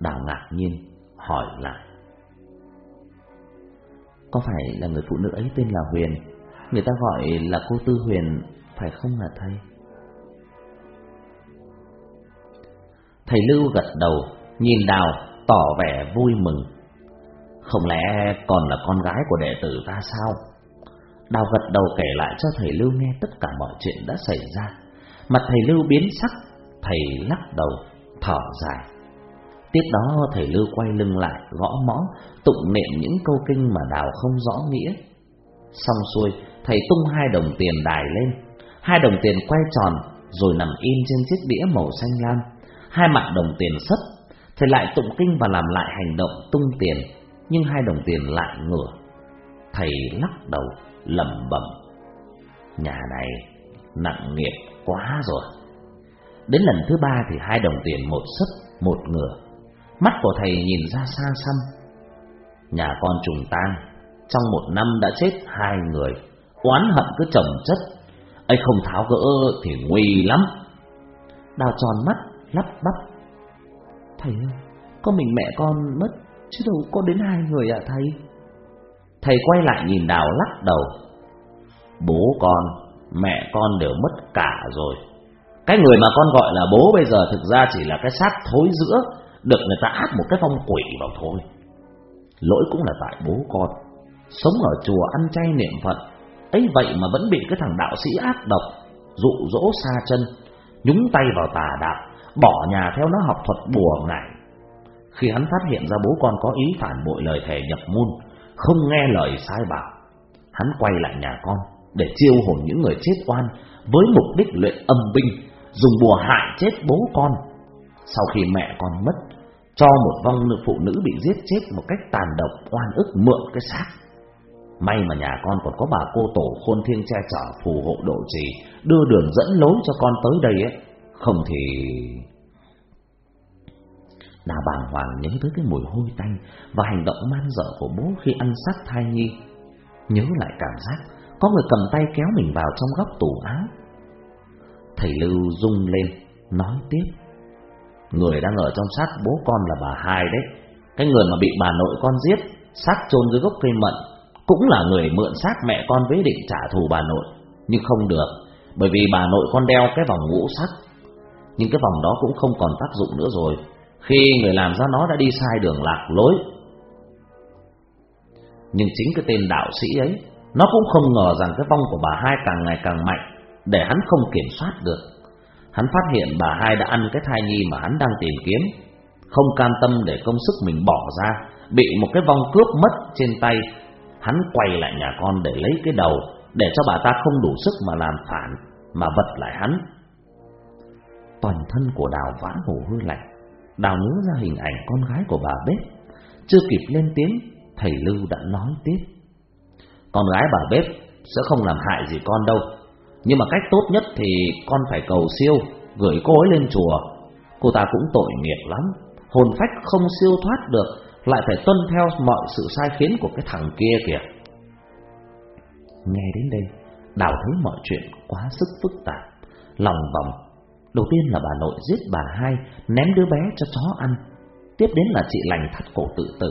Đào ngạc nhiên hỏi lại. Có phải là người phụ nữ ấy tên là Huyền? Người ta gọi là cô Tư Huyền, phải không hả thầy? Thầy Lưu gật đầu, nhìn Đào tỏ vẻ vui mừng. Không lẽ còn là con gái của đệ tử ta sao? Đào gật đầu kể lại cho thầy Lưu nghe tất cả mọi chuyện đã xảy ra. Mặt thầy Lưu biến sắc, thầy lắc đầu, thở dài. Tiếp đó thầy Lưu quay lưng lại, gõ mõ, tụng niệm những câu kinh mà Đào không rõ nghĩa. Xong xuôi, thầy tung hai đồng tiền đài lên. Hai đồng tiền quay tròn, rồi nằm im trên chiếc đĩa màu xanh lam. Hai mặt đồng tiền sấp, thầy lại tụng kinh và làm lại hành động tung tiền, nhưng hai đồng tiền lại ngửa. Thầy lắc đầu, lẩm bẩm. Nhà này nặng nghiệp quá rồi. Đến lần thứ ba thì hai đồng tiền một sấp, một ngửa. Mắt của thầy nhìn ra xa xăm. Nhà con trùng tang, trong một năm đã chết hai người. Oán hận cứ chồng chất. Ấy không tháo gỡ thì nguy lắm. Đào tròn mắt, lắp bắp. Thầy ơi, có mình mẹ con mất, chứ đâu có đến hai người ạ thầy? Thầy quay lại nhìn Đào lắc đầu. Bố con, mẹ con đều mất cả rồi. Cái người mà con gọi là bố bây giờ thực ra chỉ là cái xác thối giữa Được người ta áp một cái phong quỷ vào thôi. Lỗi cũng là tại bố con. Sống ở chùa ăn chay niệm Phật, ấy vậy mà vẫn bị cái thằng đạo sĩ ác độc dụ dỗ xa chân, nhúng tay vào tà đạo, bỏ nhà theo nó học thuật bùa ngải. Khi hắn phát hiện ra bố con có ý phản bội lời thề nhập môn, không nghe lời sai bảo, hắn quay lại nhà con để chiêu hồn những người chết oan với mục đích luyện âm binh, dùng bùa hại chết bố con. Sau khi mẹ con mất, cho một vong nữ phụ nữ bị giết chết một cách tàn độc oan ức mượn cái xác. May mà nhà con còn có bà cô tổ khôn thiên che chở phù hộ độ trì, đưa đường dẫn lối cho con tới đây ấy. Không thì... Đà bàng hoàng nhớ tới cái mùi hôi tanh và hành động man dở của bố khi ăn xác thai nhi. Nhớ lại cảm giác có người cầm tay kéo mình vào trong góc tủ áo. Thầy Lưu rung lên, nói tiếp. Người đang ở trong xác bố con là bà hai đấy. Cái người mà bị bà nội con giết, xác chôn dưới gốc cây mận, cũng là người mượn xác mẹ con với định trả thù bà nội. Nhưng không được, bởi vì bà nội con đeo cái vòng ngũ sắc. Nhưng cái vòng đó cũng không còn tác dụng nữa rồi, khi người làm ra nó đã đi sai đường lạc lối. Nhưng chính cái tên đạo sĩ ấy, nó cũng không ngờ rằng cái vong của bà hai càng ngày càng mạnh, để hắn không kiểm soát được. Hắn phát hiện bà hai đã ăn cái thai nhi mà hắn đang tìm kiếm, không cam tâm để công sức mình bỏ ra, bị một cái vong cướp mất trên tay. Hắn quay lại nhà con để lấy cái đầu, để cho bà ta không đủ sức mà làm phản, mà vật lại hắn. Toàn thân của Đào vã mồ hôi lạnh, Đào nhớ ra hình ảnh con gái của bà bếp. Chưa kịp lên tiếng, thầy Lưu đã nói tiếp. Con gái bà bếp sẽ không làm hại gì con đâu, nhưng mà cách tốt nhất thì con phải cầu siêu Gửi cô ấy lên chùa Cô ta cũng tội nghiệp lắm Hồn phách không siêu thoát được Lại phải tuân theo mọi sự sai khiến của cái thằng kia kìa Nghe đến đây Đào thấy mọi chuyện quá sức phức tạp Lòng vòng Đầu tiên là bà nội giết bà hai, Ném đứa bé cho chó ăn. Tiếp đến là chị lành thắt cổ tự tử.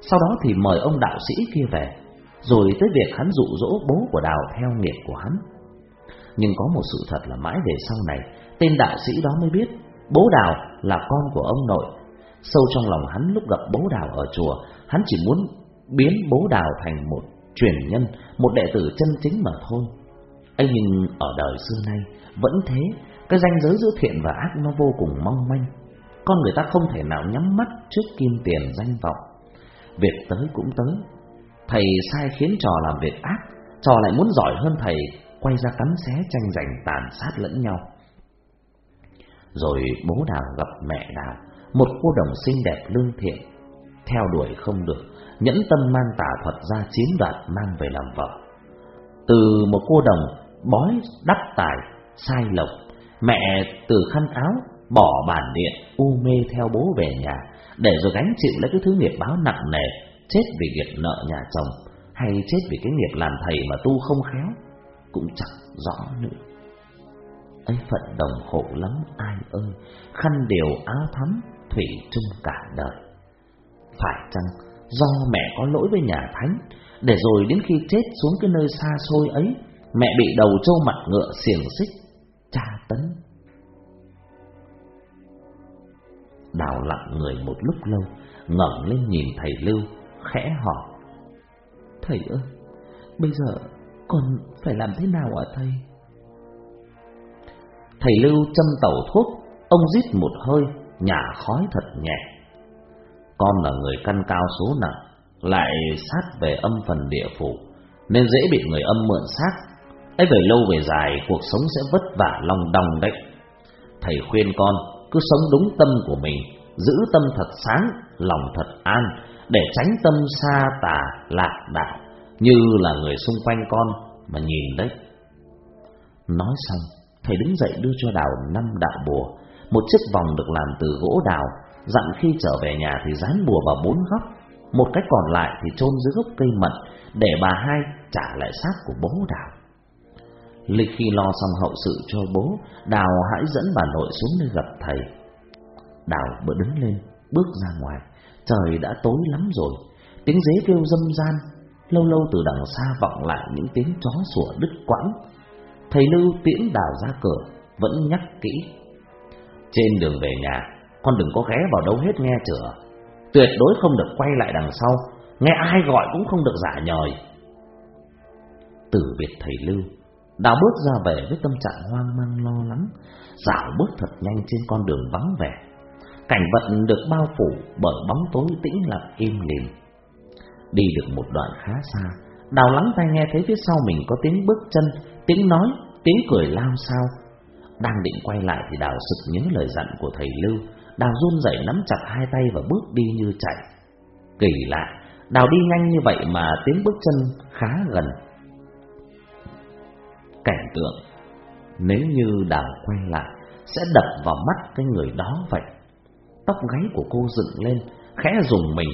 Sau đó thì mời ông đạo sĩ kia về, Rồi tới việc hắn dụ dỗ bố của Đào theo nghiệp của hắn. Nhưng có một sự thật là mãi về sau này, Tên đạo sĩ đó mới biết Bố Đào là con của ông nội. Sâu trong lòng hắn lúc gặp bố Đào ở chùa, Hắn chỉ muốn biến bố Đào thành một truyền nhân, Một đệ tử chân chính mà thôi. Ấy nhưng ở đời xưa nay Vẫn thế cái ranh giới giữa thiện và ác nó vô cùng mong manh Con người ta không thể nào nhắm mắt Trước kim tiền danh vọng Việc tới cũng tới Thầy sai khiến trò làm việc ác Trò lại muốn giỏi hơn thầy quay ra cắn xé tranh giành tàn sát lẫn nhau. Rồi bố Đào gặp mẹ Đào, một cô đồng xinh đẹp lương thiện, theo đuổi không được, nhẫn tâm mang tà thuật ra chiếm đoạt mang về làm vợ. Từ một cô đồng bói đắp tài, sai lộc, mẹ từ khăn áo bỏ bản điện u mê theo bố về nhà để rồi gánh chịu lấy cái thứ nghiệp báo nặng nề, chết vì nghiệp nợ nhà chồng hay chết vì cái nghiệp làm thầy mà tu không khéo cũng chẳng rõ nữa. ấy phận đồng khổ lắm ai ơi, khăn điều áo thắm, thủy chung cả đời. Phải chăng do mẹ có lỗi với nhà thánh, để rồi đến khi chết xuống cái nơi xa xôi ấy, mẹ bị đầu trâu mặt ngựa xiềng xích, tra tấn. Đào lặng người một lúc lâu, ngẩng lên nhìn thầy Lưu, khẽ hỏi. Thầy ơi, bây giờ còn phải làm thế nào ạ thầy? Thầy Lưu châm tẩu thuốc, ông rít một hơi, nhả khói thật nhẹ. Con là người căn cao số nặng, lại sát về âm phần địa phủ, nên dễ bị người âm mượn xác ấy về lâu về dài, cuộc sống sẽ vất vả lòng đồng đấy. Thầy khuyên con cứ sống đúng tâm của mình, giữ tâm thật sáng, lòng thật an, để tránh tâm xa tà lạc đạo như là người xung quanh con mà nhìn đấy. Nói xong, thầy đứng dậy đưa cho đào năm đạo bùa, một chiếc vòng được làm từ gỗ đào, dặn khi trở về nhà thì dán bùa vào bốn góc, một cái còn lại thì chôn dưới gốc cây mận để bà hai trả lại xác của bố đào. Lịch khi lo xong hậu sự cho bố, Đào hãy dẫn bà nội xuống nơi gặp thầy. Đào bữa đứng lên, bước ra ngoài, trời đã tối lắm rồi, tiếng dế kêu dâm gian lâu lâu từ đằng xa vọng lại những tiếng chó sủa đứt quãng. Thầy Lưu tiễn đào ra cửa, vẫn nhắc kỹ. Trên đường về nhà, con đừng có ghé vào đâu hết nghe chửa. Tuyệt đối không được quay lại đằng sau, nghe ai gọi cũng không được giả nhời. Từ biệt thầy Lưu, Đào bước ra về với tâm trạng hoang mang lo lắng, dạo bước thật nhanh trên con đường vắng vẻ. Cảnh vật được bao phủ bởi bóng tối tĩnh lặng im lìm. Đi được một đoạn khá xa, Đào lắng tai nghe thấy phía sau mình có tiếng bước chân, tiếng nói, tiếng cười lao sao. Đang định quay lại thì Đào sực nhớ lời dặn của thầy Lưu, Đào run rẩy nắm chặt hai tay và bước đi như chạy. Kỳ lạ, Đào đi nhanh như vậy mà tiếng bước chân khá gần. Cảnh tượng, nếu như Đào quay lại, sẽ đập vào mắt cái người đó vậy. Tóc gáy của cô dựng lên, khẽ rùng mình,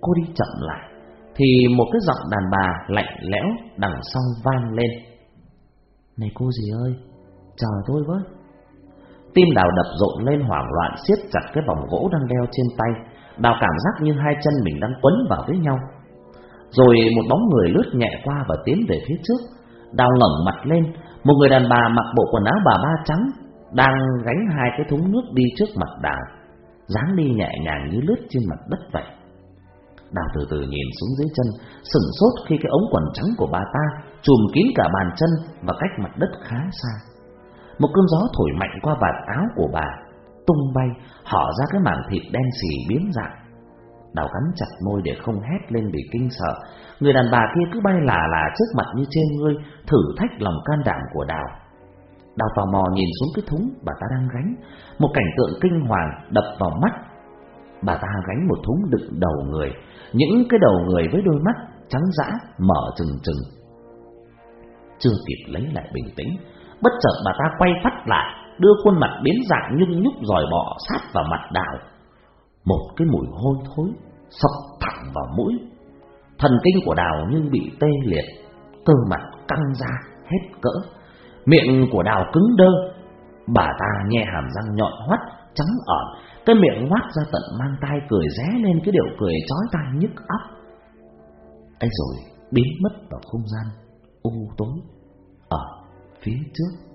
cô đi chậm lại, thì một cái giọng đàn bà lạnh lẽo đằng sau vang lên. Này cô gì ơi, chờ tôi với. Tim đào đập rộn lên hoảng loạn siết chặt cái vòng gỗ đang đeo trên tay. Đào cảm giác như hai chân mình đang quấn vào với nhau. Rồi một bóng người lướt nhẹ qua và tiến về phía trước. Đào ngẩng mặt lên, một người đàn bà mặc bộ quần áo bà ba trắng đang gánh hai cái thúng nước đi trước mặt đào, dáng đi nhẹ nhàng như lướt trên mặt đất vậy. Đào từ từ nhìn xuống dưới chân, sững sốt khi cái ống quần trắng của bà ta chùm kín cả bàn chân và cách mặt đất khá xa. Một cơn gió thổi mạnh qua vạt áo của bà, tung bay, họ ra cái mảng thịt đen xì biến dạng. Đào cắn chặt môi để không hét lên vì kinh sợ. Người đàn bà kia cứ bay lả lả trước mặt như trên ngươi, thử thách lòng can đảm của Đào. Đào tò mò nhìn xuống cái thúng bà ta đang gánh, một cảnh tượng kinh hoàng đập vào mắt. Bà ta gánh một thúng đựng đầu người, những cái đầu người với đôi mắt trắng dã mở trừng trừng. Chưa kịp lấy lại bình tĩnh, Bất chợt bà ta quay phát lại Đưa khuôn mặt biến dạng nhung nhúc dòi bọ sát vào mặt đào một cái mùi hôi thối, Sọc thẳng vào mũi. Thần kinh của đào như bị tê liệt, Cơ mặt căng ra, hết cỡ. Miệng của đào cứng đơ, Bà ta nghe hàm răng nhọn hoắt, Trắng ỏn. Cái miệng ngoác ra tận mang tay cười ré lên Cái điệu cười chói tai nhức óc. Ấy rồi, biến mất vào không gian u tối, ở phía trước.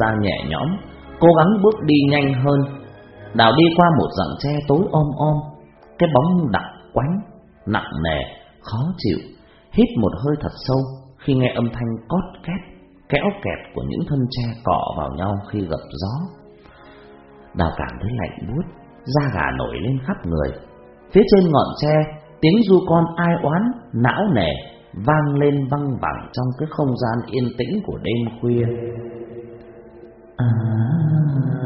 Ra nhẹ nhõm, cố gắng bước đi nhanh hơn. Đào đi qua một rặng tre tối om om, cái bóng đặc quánh, nặng nề, khó chịu, hít một hơi thật sâu khi nghe âm thanh cót két, kéo kẹt của những thân tre cọ vào nhau khi gặp gió. Đào cảm thấy lạnh buốt, da gà nổi lên khắp người. Phía trên ngọn tre, tiếng du con ai oán, não nề vang lên văng vẳng trong cái không gian yên tĩnh của đêm khuya.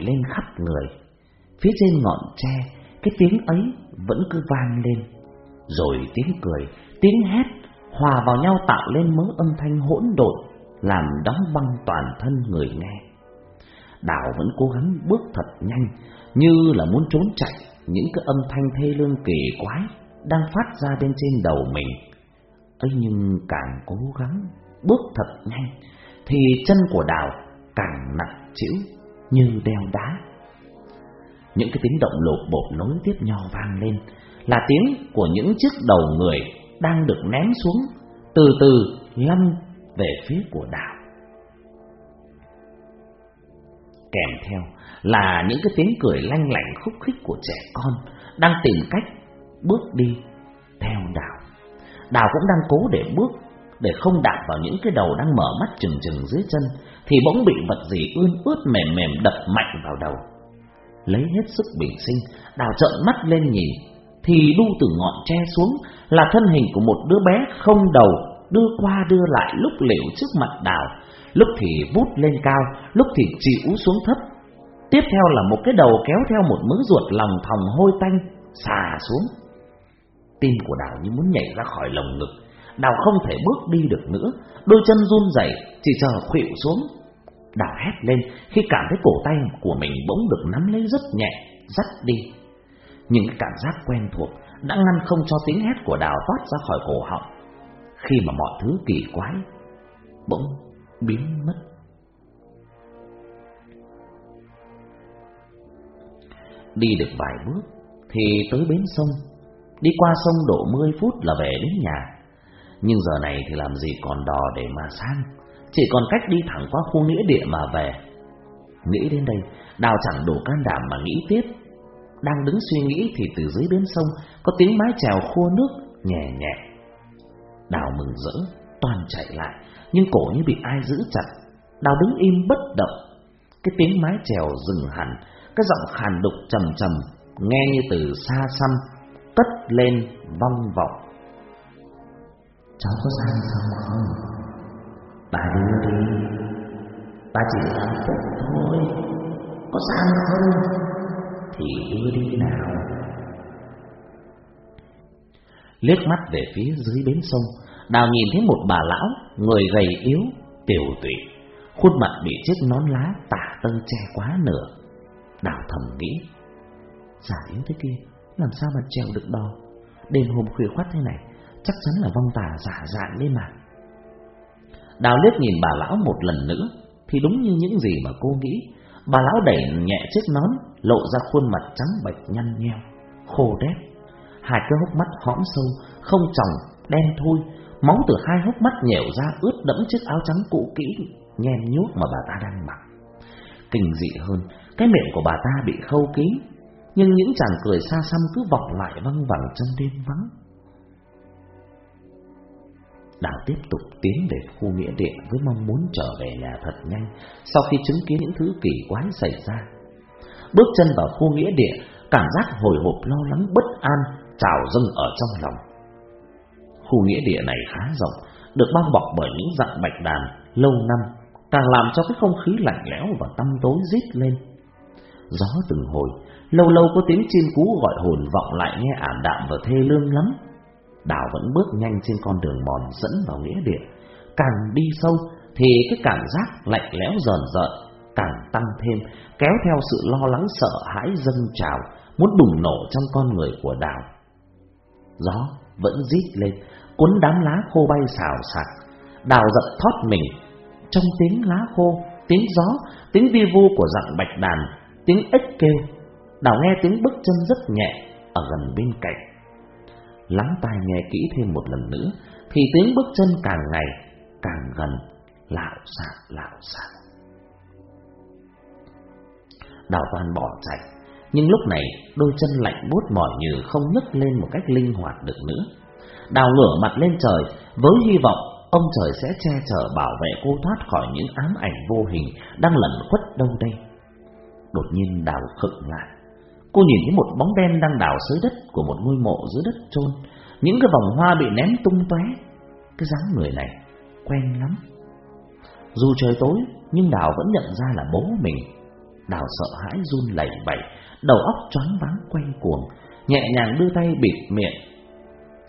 nổi lên khắp người. Phía trên ngọn tre, cái tiếng ấy vẫn cứ vang lên. Rồi tiếng cười, tiếng hét hòa vào nhau tạo lên mớ âm thanh hỗn độn, làm đóng băng toàn thân người nghe. Đào vẫn cố gắng bước thật nhanh, như là muốn trốn chạy những cái âm thanh thê lương kỳ quái đang phát ra bên trên đầu mình. ấy nhưng càng cố gắng bước thật nhanh, thì chân của Đào càng nặng chịu như đeo đá. Những cái tiếng động lột bột nối tiếp nhau vang lên, là tiếng của những chiếc đầu người đang được ném xuống, từ từ lăn về phía của đảo. Kèm theo là những cái tiếng cười lanh lảnh khúc khích của trẻ con đang tìm cách bước đi theo đảo. Đào cũng đang cố để bước để không đạp vào những cái đầu đang mở mắt chừng chừng dưới chân thì bỗng bị vật gì ươn ướt mềm mềm đập mạnh vào đầu. Lấy hết sức bình sinh, Đào trợn mắt lên nhìn thì đu từ ngọn tre xuống là thân hình của một đứa bé không đầu đưa qua đưa lại lúc liễu trước mặt Đào, lúc thì vút lên cao, lúc thì chịu xuống thấp. Tiếp theo là một cái đầu kéo theo một mớ ruột lòng thòng hôi tanh xà xuống. Tim của Đào như muốn nhảy ra khỏi lồng ngực, Đào không thể bước đi được nữa, đôi chân run rẩy, chỉ chờ khuỵu xuống. Đào hét lên khi cảm thấy cổ tay của mình bỗng được nắm lấy rất nhẹ, dắt đi. Những cảm giác quen thuộc đã ngăn không cho tiếng hét của Đào thoát ra khỏi cổ họng. Khi mà mọi thứ kỳ quái bỗng biến mất. Đi được vài bước thì tới bến sông. Đi qua sông độ 10 phút là về đến nhà. Nhưng giờ này thì làm gì còn đò để mà sang chỉ còn cách đi thẳng qua khu nghĩa địa mà về. Nghĩ đến đây, Đào chẳng đủ can đảm mà nghĩ tiếp. Đang đứng suy nghĩ thì từ dưới bến sông, Có tiếng mái chèo khua nước nhẹ nhẹ. Đào mừng rỡ, Toàn chạy lại, Nhưng cổ như bị ai giữ chặt. Đào đứng im bất động. Cái tiếng mái chèo dừng hẳn, Cái giọng khàn đục trầm trầm, Nghe như từ xa xăm, Cất lên vong vọng. Cháu có sao không? Bà đưa đi. Bà chỉ làm phúc thôi. Có sang không? Thì đưa đi nào. Liếc mắt về phía dưới bến sông Đào nhìn thấy một bà lão Người gầy yếu, tiểu tụy. Khuôn mặt bị chiếc nón lá tả tơ che quá nửa. Đào thầm nghĩ Giả yếu thế kia Làm sao mà trèo được đò? Đêm hôm khuya khoát thế này chắc chắn là vong tà giả dạng đấy mà. Đào liếc nhìn bà lão một lần nữa, thì đúng như những gì mà cô nghĩ, bà lão đẩy nhẹ chiếc nón, lộ ra khuôn mặt trắng bệch nhăn nheo, khô đét. Hai cái hốc mắt hõm sâu, không tròng, đen thui, máu từ hai hốc mắt nhẻo ra ướt đẫm chiếc áo trắng cũ kỹ, nhem nhuốc mà bà ta đang mặc. Kinh dị hơn, cái miệng của bà ta bị khâu kín, nhưng những chàng cười xa xăm cứ vọng lại văng vẳng trong đêm vắng. Đào tiếp tục tiến về khu nghĩa địa với mong muốn trở về nhà thật nhanh sau khi chứng kiến những thứ kỳ quái xảy ra. Bước chân vào khu nghĩa địa, cảm giác hồi hộp lo lắng bất an trào dâng ở trong lòng. Khu nghĩa địa này khá rộng, được bao bọc bởi những dạng bạch đàn lâu năm, càng làm cho cái không khí lạnh lẽo và tăm tối rít lên. Gió từng hồi, lâu lâu có tiếng chim cú gọi hồn vọng lại nghe ảm đạm và thê lương lắm. Đào vẫn bước nhanh trên con đường mòn dẫn vào nghĩa địa. Càng đi sâu thì cái cảm giác lạnh lẽo dần dần càng tăng thêm, kéo theo sự lo lắng sợ hãi dâng trào, muốn bùng nổ trong con người của Đào. Gió vẫn rít lên, cuốn đám lá khô bay xào xạc. Đào giật thoát mình, trong tiếng lá khô, tiếng gió, tiếng vi vu của dạng bạch đàn, tiếng ếch kêu. Đào nghe tiếng bước chân rất nhẹ ở gần bên cạnh lắng tai nghe kỹ thêm một lần nữa, thì tiếng bước chân càng ngày càng gần, lạo xạo lạo xạo. Đào Toàn bỏ chạy, nhưng lúc này đôi chân lạnh buốt mỏi như không nhấc lên một cách linh hoạt được nữa. Đào ngửa mặt lên trời với hy vọng ông trời sẽ che chở bảo vệ cô thoát khỏi những ám ảnh vô hình đang lẩn khuất đâu đây. Đột nhiên Đào khựng lại, Cô nhìn thấy một bóng đen đang đào dưới đất của một ngôi mộ dưới đất chôn, những cái vòng hoa bị ném tung tóe. Cái dáng người này quen lắm. Dù trời tối, nhưng Đào vẫn nhận ra là bố mình. Đào sợ hãi run lẩy bẩy, đầu óc choáng váng quay cuồng, nhẹ nhàng đưa tay bịt miệng.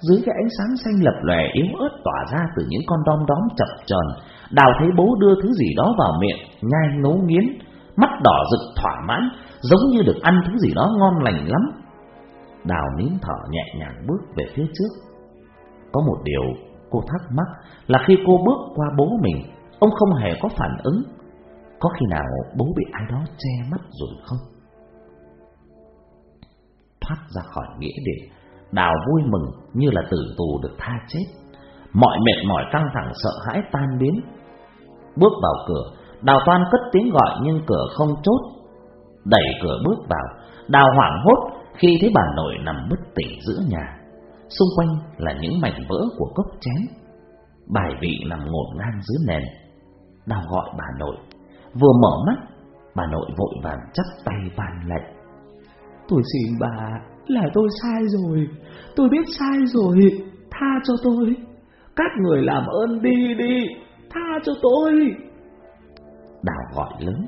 dưới cái ánh sáng xanh lập lòe yếu ớt tỏa ra từ những con đom đóm chập chờn, Đào thấy bố đưa thứ gì đó vào miệng, nhai ngấu nghiến, mắt đỏ rực thỏa mãn, giống như được ăn thứ gì đó ngon lành lắm. Đào nín thở nhẹ nhàng bước về phía trước. Có một điều cô thắc mắc là khi cô bước qua bố mình, ông không hề có phản ứng. Có khi nào bố bị ai đó che mắt rồi không? Thoát ra khỏi nghĩa địa, Đào vui mừng như là tử tù được tha chết. Mọi mệt mỏi căng thẳng sợ hãi tan biến. Bước vào cửa, Đào Toan cất tiếng gọi nhưng cửa không chốt. Đẩy cửa bước vào, Đào hoảng hốt khi thấy bà nội nằm bất tỉnh giữa nhà. Xung quanh là những mảnh vỡ của cốc chén. Bài vị nằm ngổn ngang dưới nền. Đào gọi bà nội. Vừa mở mắt, bà nội vội vàng chắp tay van lệnh. Tôi xin bà, là tôi sai rồi, tôi biết sai rồi, tha cho tôi. Các người làm ơn đi đi, tha cho tôi. Đào gọi lớn.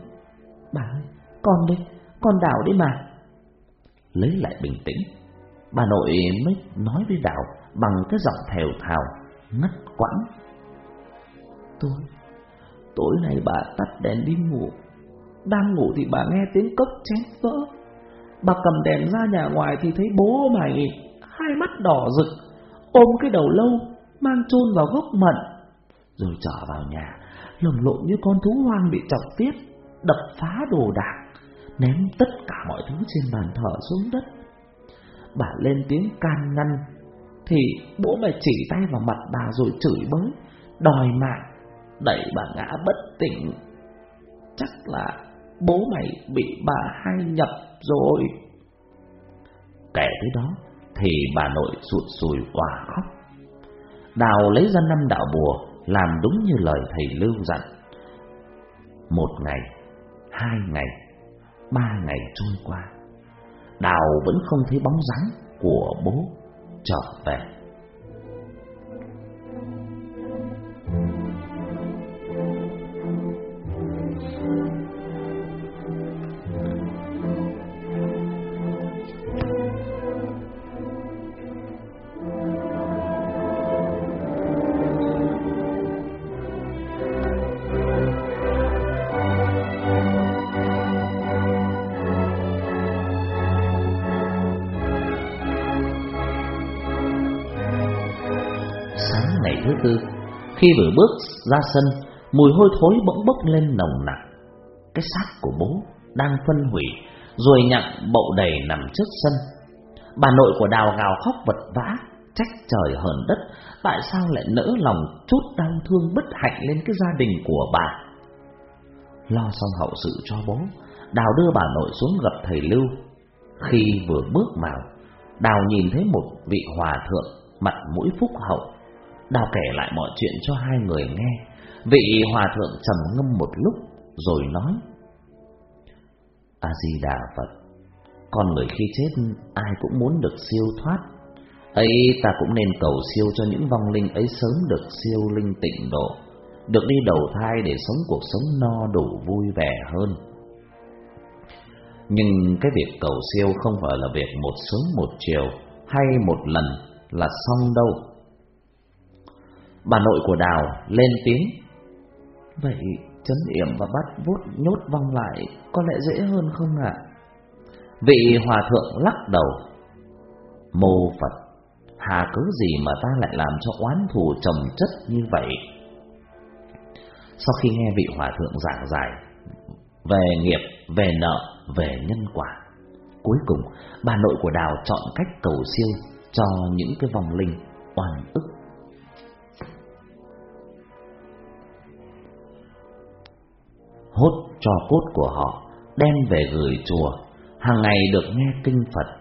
Bà ơi, con đi, con Đào đi mà. Lấy lại bình tĩnh, bà nội mới nói với Đào bằng cái giọng thều thào, ngắt quãng. "Tôi, tối nay bà tắt đèn đi ngủ. Đang ngủ thì bà nghe tiếng cốc chén vỡ. Bà cầm đèn ra nhà ngoài thì thấy bố mày hai mắt đỏ rực, ôm cái đầu lâu mang chôn vào gốc mận, rồi trở vào nhà, lồng lộn như con thú hoang bị chọc tiết, đập phá đồ đạc, ném tất cả mọi thứ trên bàn thờ xuống đất. Bà lên tiếng can ngăn, thì bố mày chỉ tay vào mặt bà rồi chửi bới, đòi mạng, đẩy bà ngã bất tỉnh. Chắc là bố mày bị bà hai nhập rồi. Kể tới đó thì bà nội sụt sùi quả khóc. Đào lấy ra năm đạo bùa làm đúng như lời thầy Lưu dặn. Một ngày, hai ngày, ba ngày trôi qua, Đào vẫn không thấy bóng dáng của bố trở về. Tư, khi vừa bước ra sân, mùi hôi thối bỗng bốc lên nồng nặc. Cái xác của bố đang phân hủy, rồi nhặng bậu đầy nằm trước sân. Bà nội của Đào gào khóc vật vã, trách trời hờn đất, tại sao lại nỡ lòng chút đau thương bất hạnh lên cái gia đình của bà. Lo xong hậu sự cho bố, Đào đưa bà nội xuống gặp thầy Lưu. Khi vừa bước vào, Đào nhìn thấy một vị hòa thượng mặt mũi phúc hậu. Đào kể lại mọi chuyện cho hai người nghe. Vị hòa thượng trầm ngâm một lúc rồi nói: A Di Đà Phật, con người khi chết ai cũng muốn được siêu thoát. ấy ta cũng nên cầu siêu cho những vong linh ấy sớm được siêu linh tịnh độ, được đi đầu thai để sống cuộc sống no đủ vui vẻ hơn. Nhưng cái việc cầu siêu không phải là việc một sớm một chiều hay một lần là xong đâu. Bà nội của Đào lên tiếng. Vậy chấn yểm và bắt vuốt nhốt vong lại có lẽ dễ hơn không ạ? Vị hòa thượng lắc đầu. Mô Phật, hà cớ gì mà ta lại làm cho oán thù chồng chất như vậy? Sau khi nghe vị hòa thượng giảng giải về nghiệp, về nợ, về nhân quả, cuối cùng bà nội của Đào chọn cách cầu siêu cho những cái vòng linh oan ức. Hốt cho cốt của họ đem về gửi chùa, hàng ngày được nghe kinh Phật.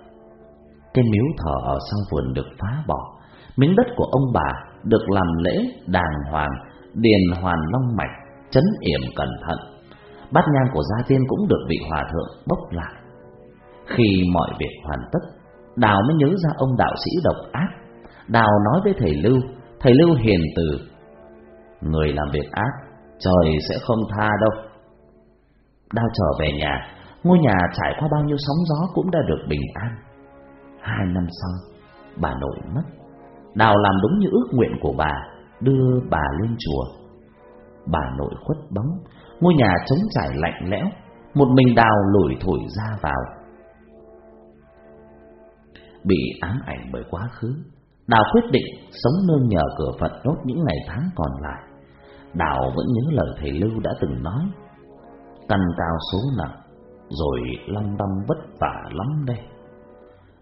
Cái miếu thờ ở sau vườn được phá bỏ, miếng đất của ông bà được làm lễ đàng hoàng, điền hoàn long mạch, chấn yểm cẩn thận. Bát nhang của gia tiên cũng được vị hòa thượng bốc lại. Khi mọi việc hoàn tất, Đào mới nhớ ra ông đạo sĩ độc ác. Đào nói với thầy Lưu, thầy Lưu hiền từ. Người làm việc ác, trời sẽ không tha đâu. Đào trở về nhà, ngôi nhà trải qua bao nhiêu sóng gió cũng đã được bình an. Hai năm sau, bà nội mất. Đào làm đúng như ước nguyện của bà, đưa bà lên chùa. Bà nội khuất bóng, ngôi nhà trống trải lạnh lẽo, một mình Đào lủi thủi ra vào. Bị ám ảnh bởi quá khứ, Đào quyết định sống nương nhờ cửa Phật nốt những ngày tháng còn lại. Đào vẫn nhớ lời thầy Lưu đã từng nói, tăng cao số nặng, rồi long đong vất vả lắm đây.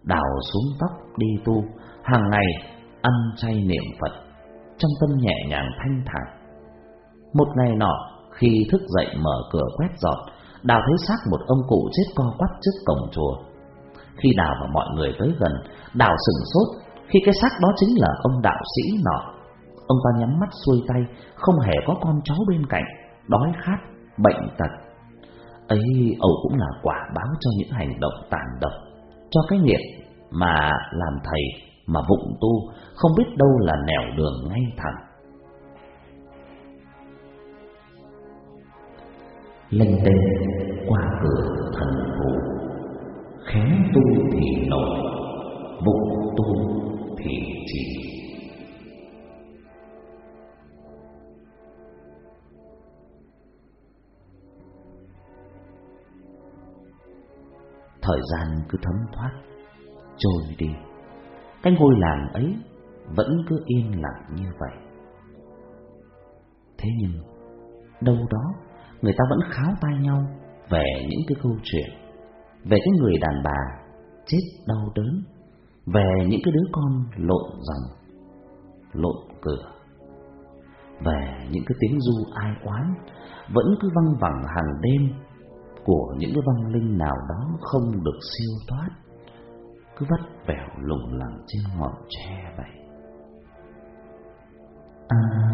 Đào xuống tóc đi tu, hàng ngày ăn chay niệm Phật, trong tâm nhẹ nhàng thanh thản. Một ngày nọ, khi thức dậy mở cửa quét dọn, Đào thấy xác một ông cụ chết co quắp trước cổng chùa. Khi Đào và mọi người tới gần, Đào sừng sốt khi cái xác đó chính là ông đạo sĩ nọ. Ông ta nhắm mắt xuôi tay, không hề có con cháu bên cạnh, đói khát, bệnh tật. Ấy ẩu cũng là quả báo cho những hành động tàn độc, cho cái nghiệp mà làm thầy mà vụng tu, không biết đâu là nẻo đường ngay thẳng. Linh tên qua cửa thần phụ, khé tu thì nổi, Thời gian cứ thấm thoát Trôi đi. Cái ngôi làng ấy Vẫn cứ yên lặng như vậy. Thế nhưng Đâu đó Người ta vẫn kháo tay nhau Về những cái câu chuyện Về cái người đàn bà Chết đau đớn về những cái đứa con lộn dòng, lộn cửa, về những cái tiếng du ai oán vẫn cứ văng vẳng hàng đêm của những cái vong linh nào đó không được siêu thoát, cứ vắt vẻo lủng lẳng trên ngọn tre vậy. À,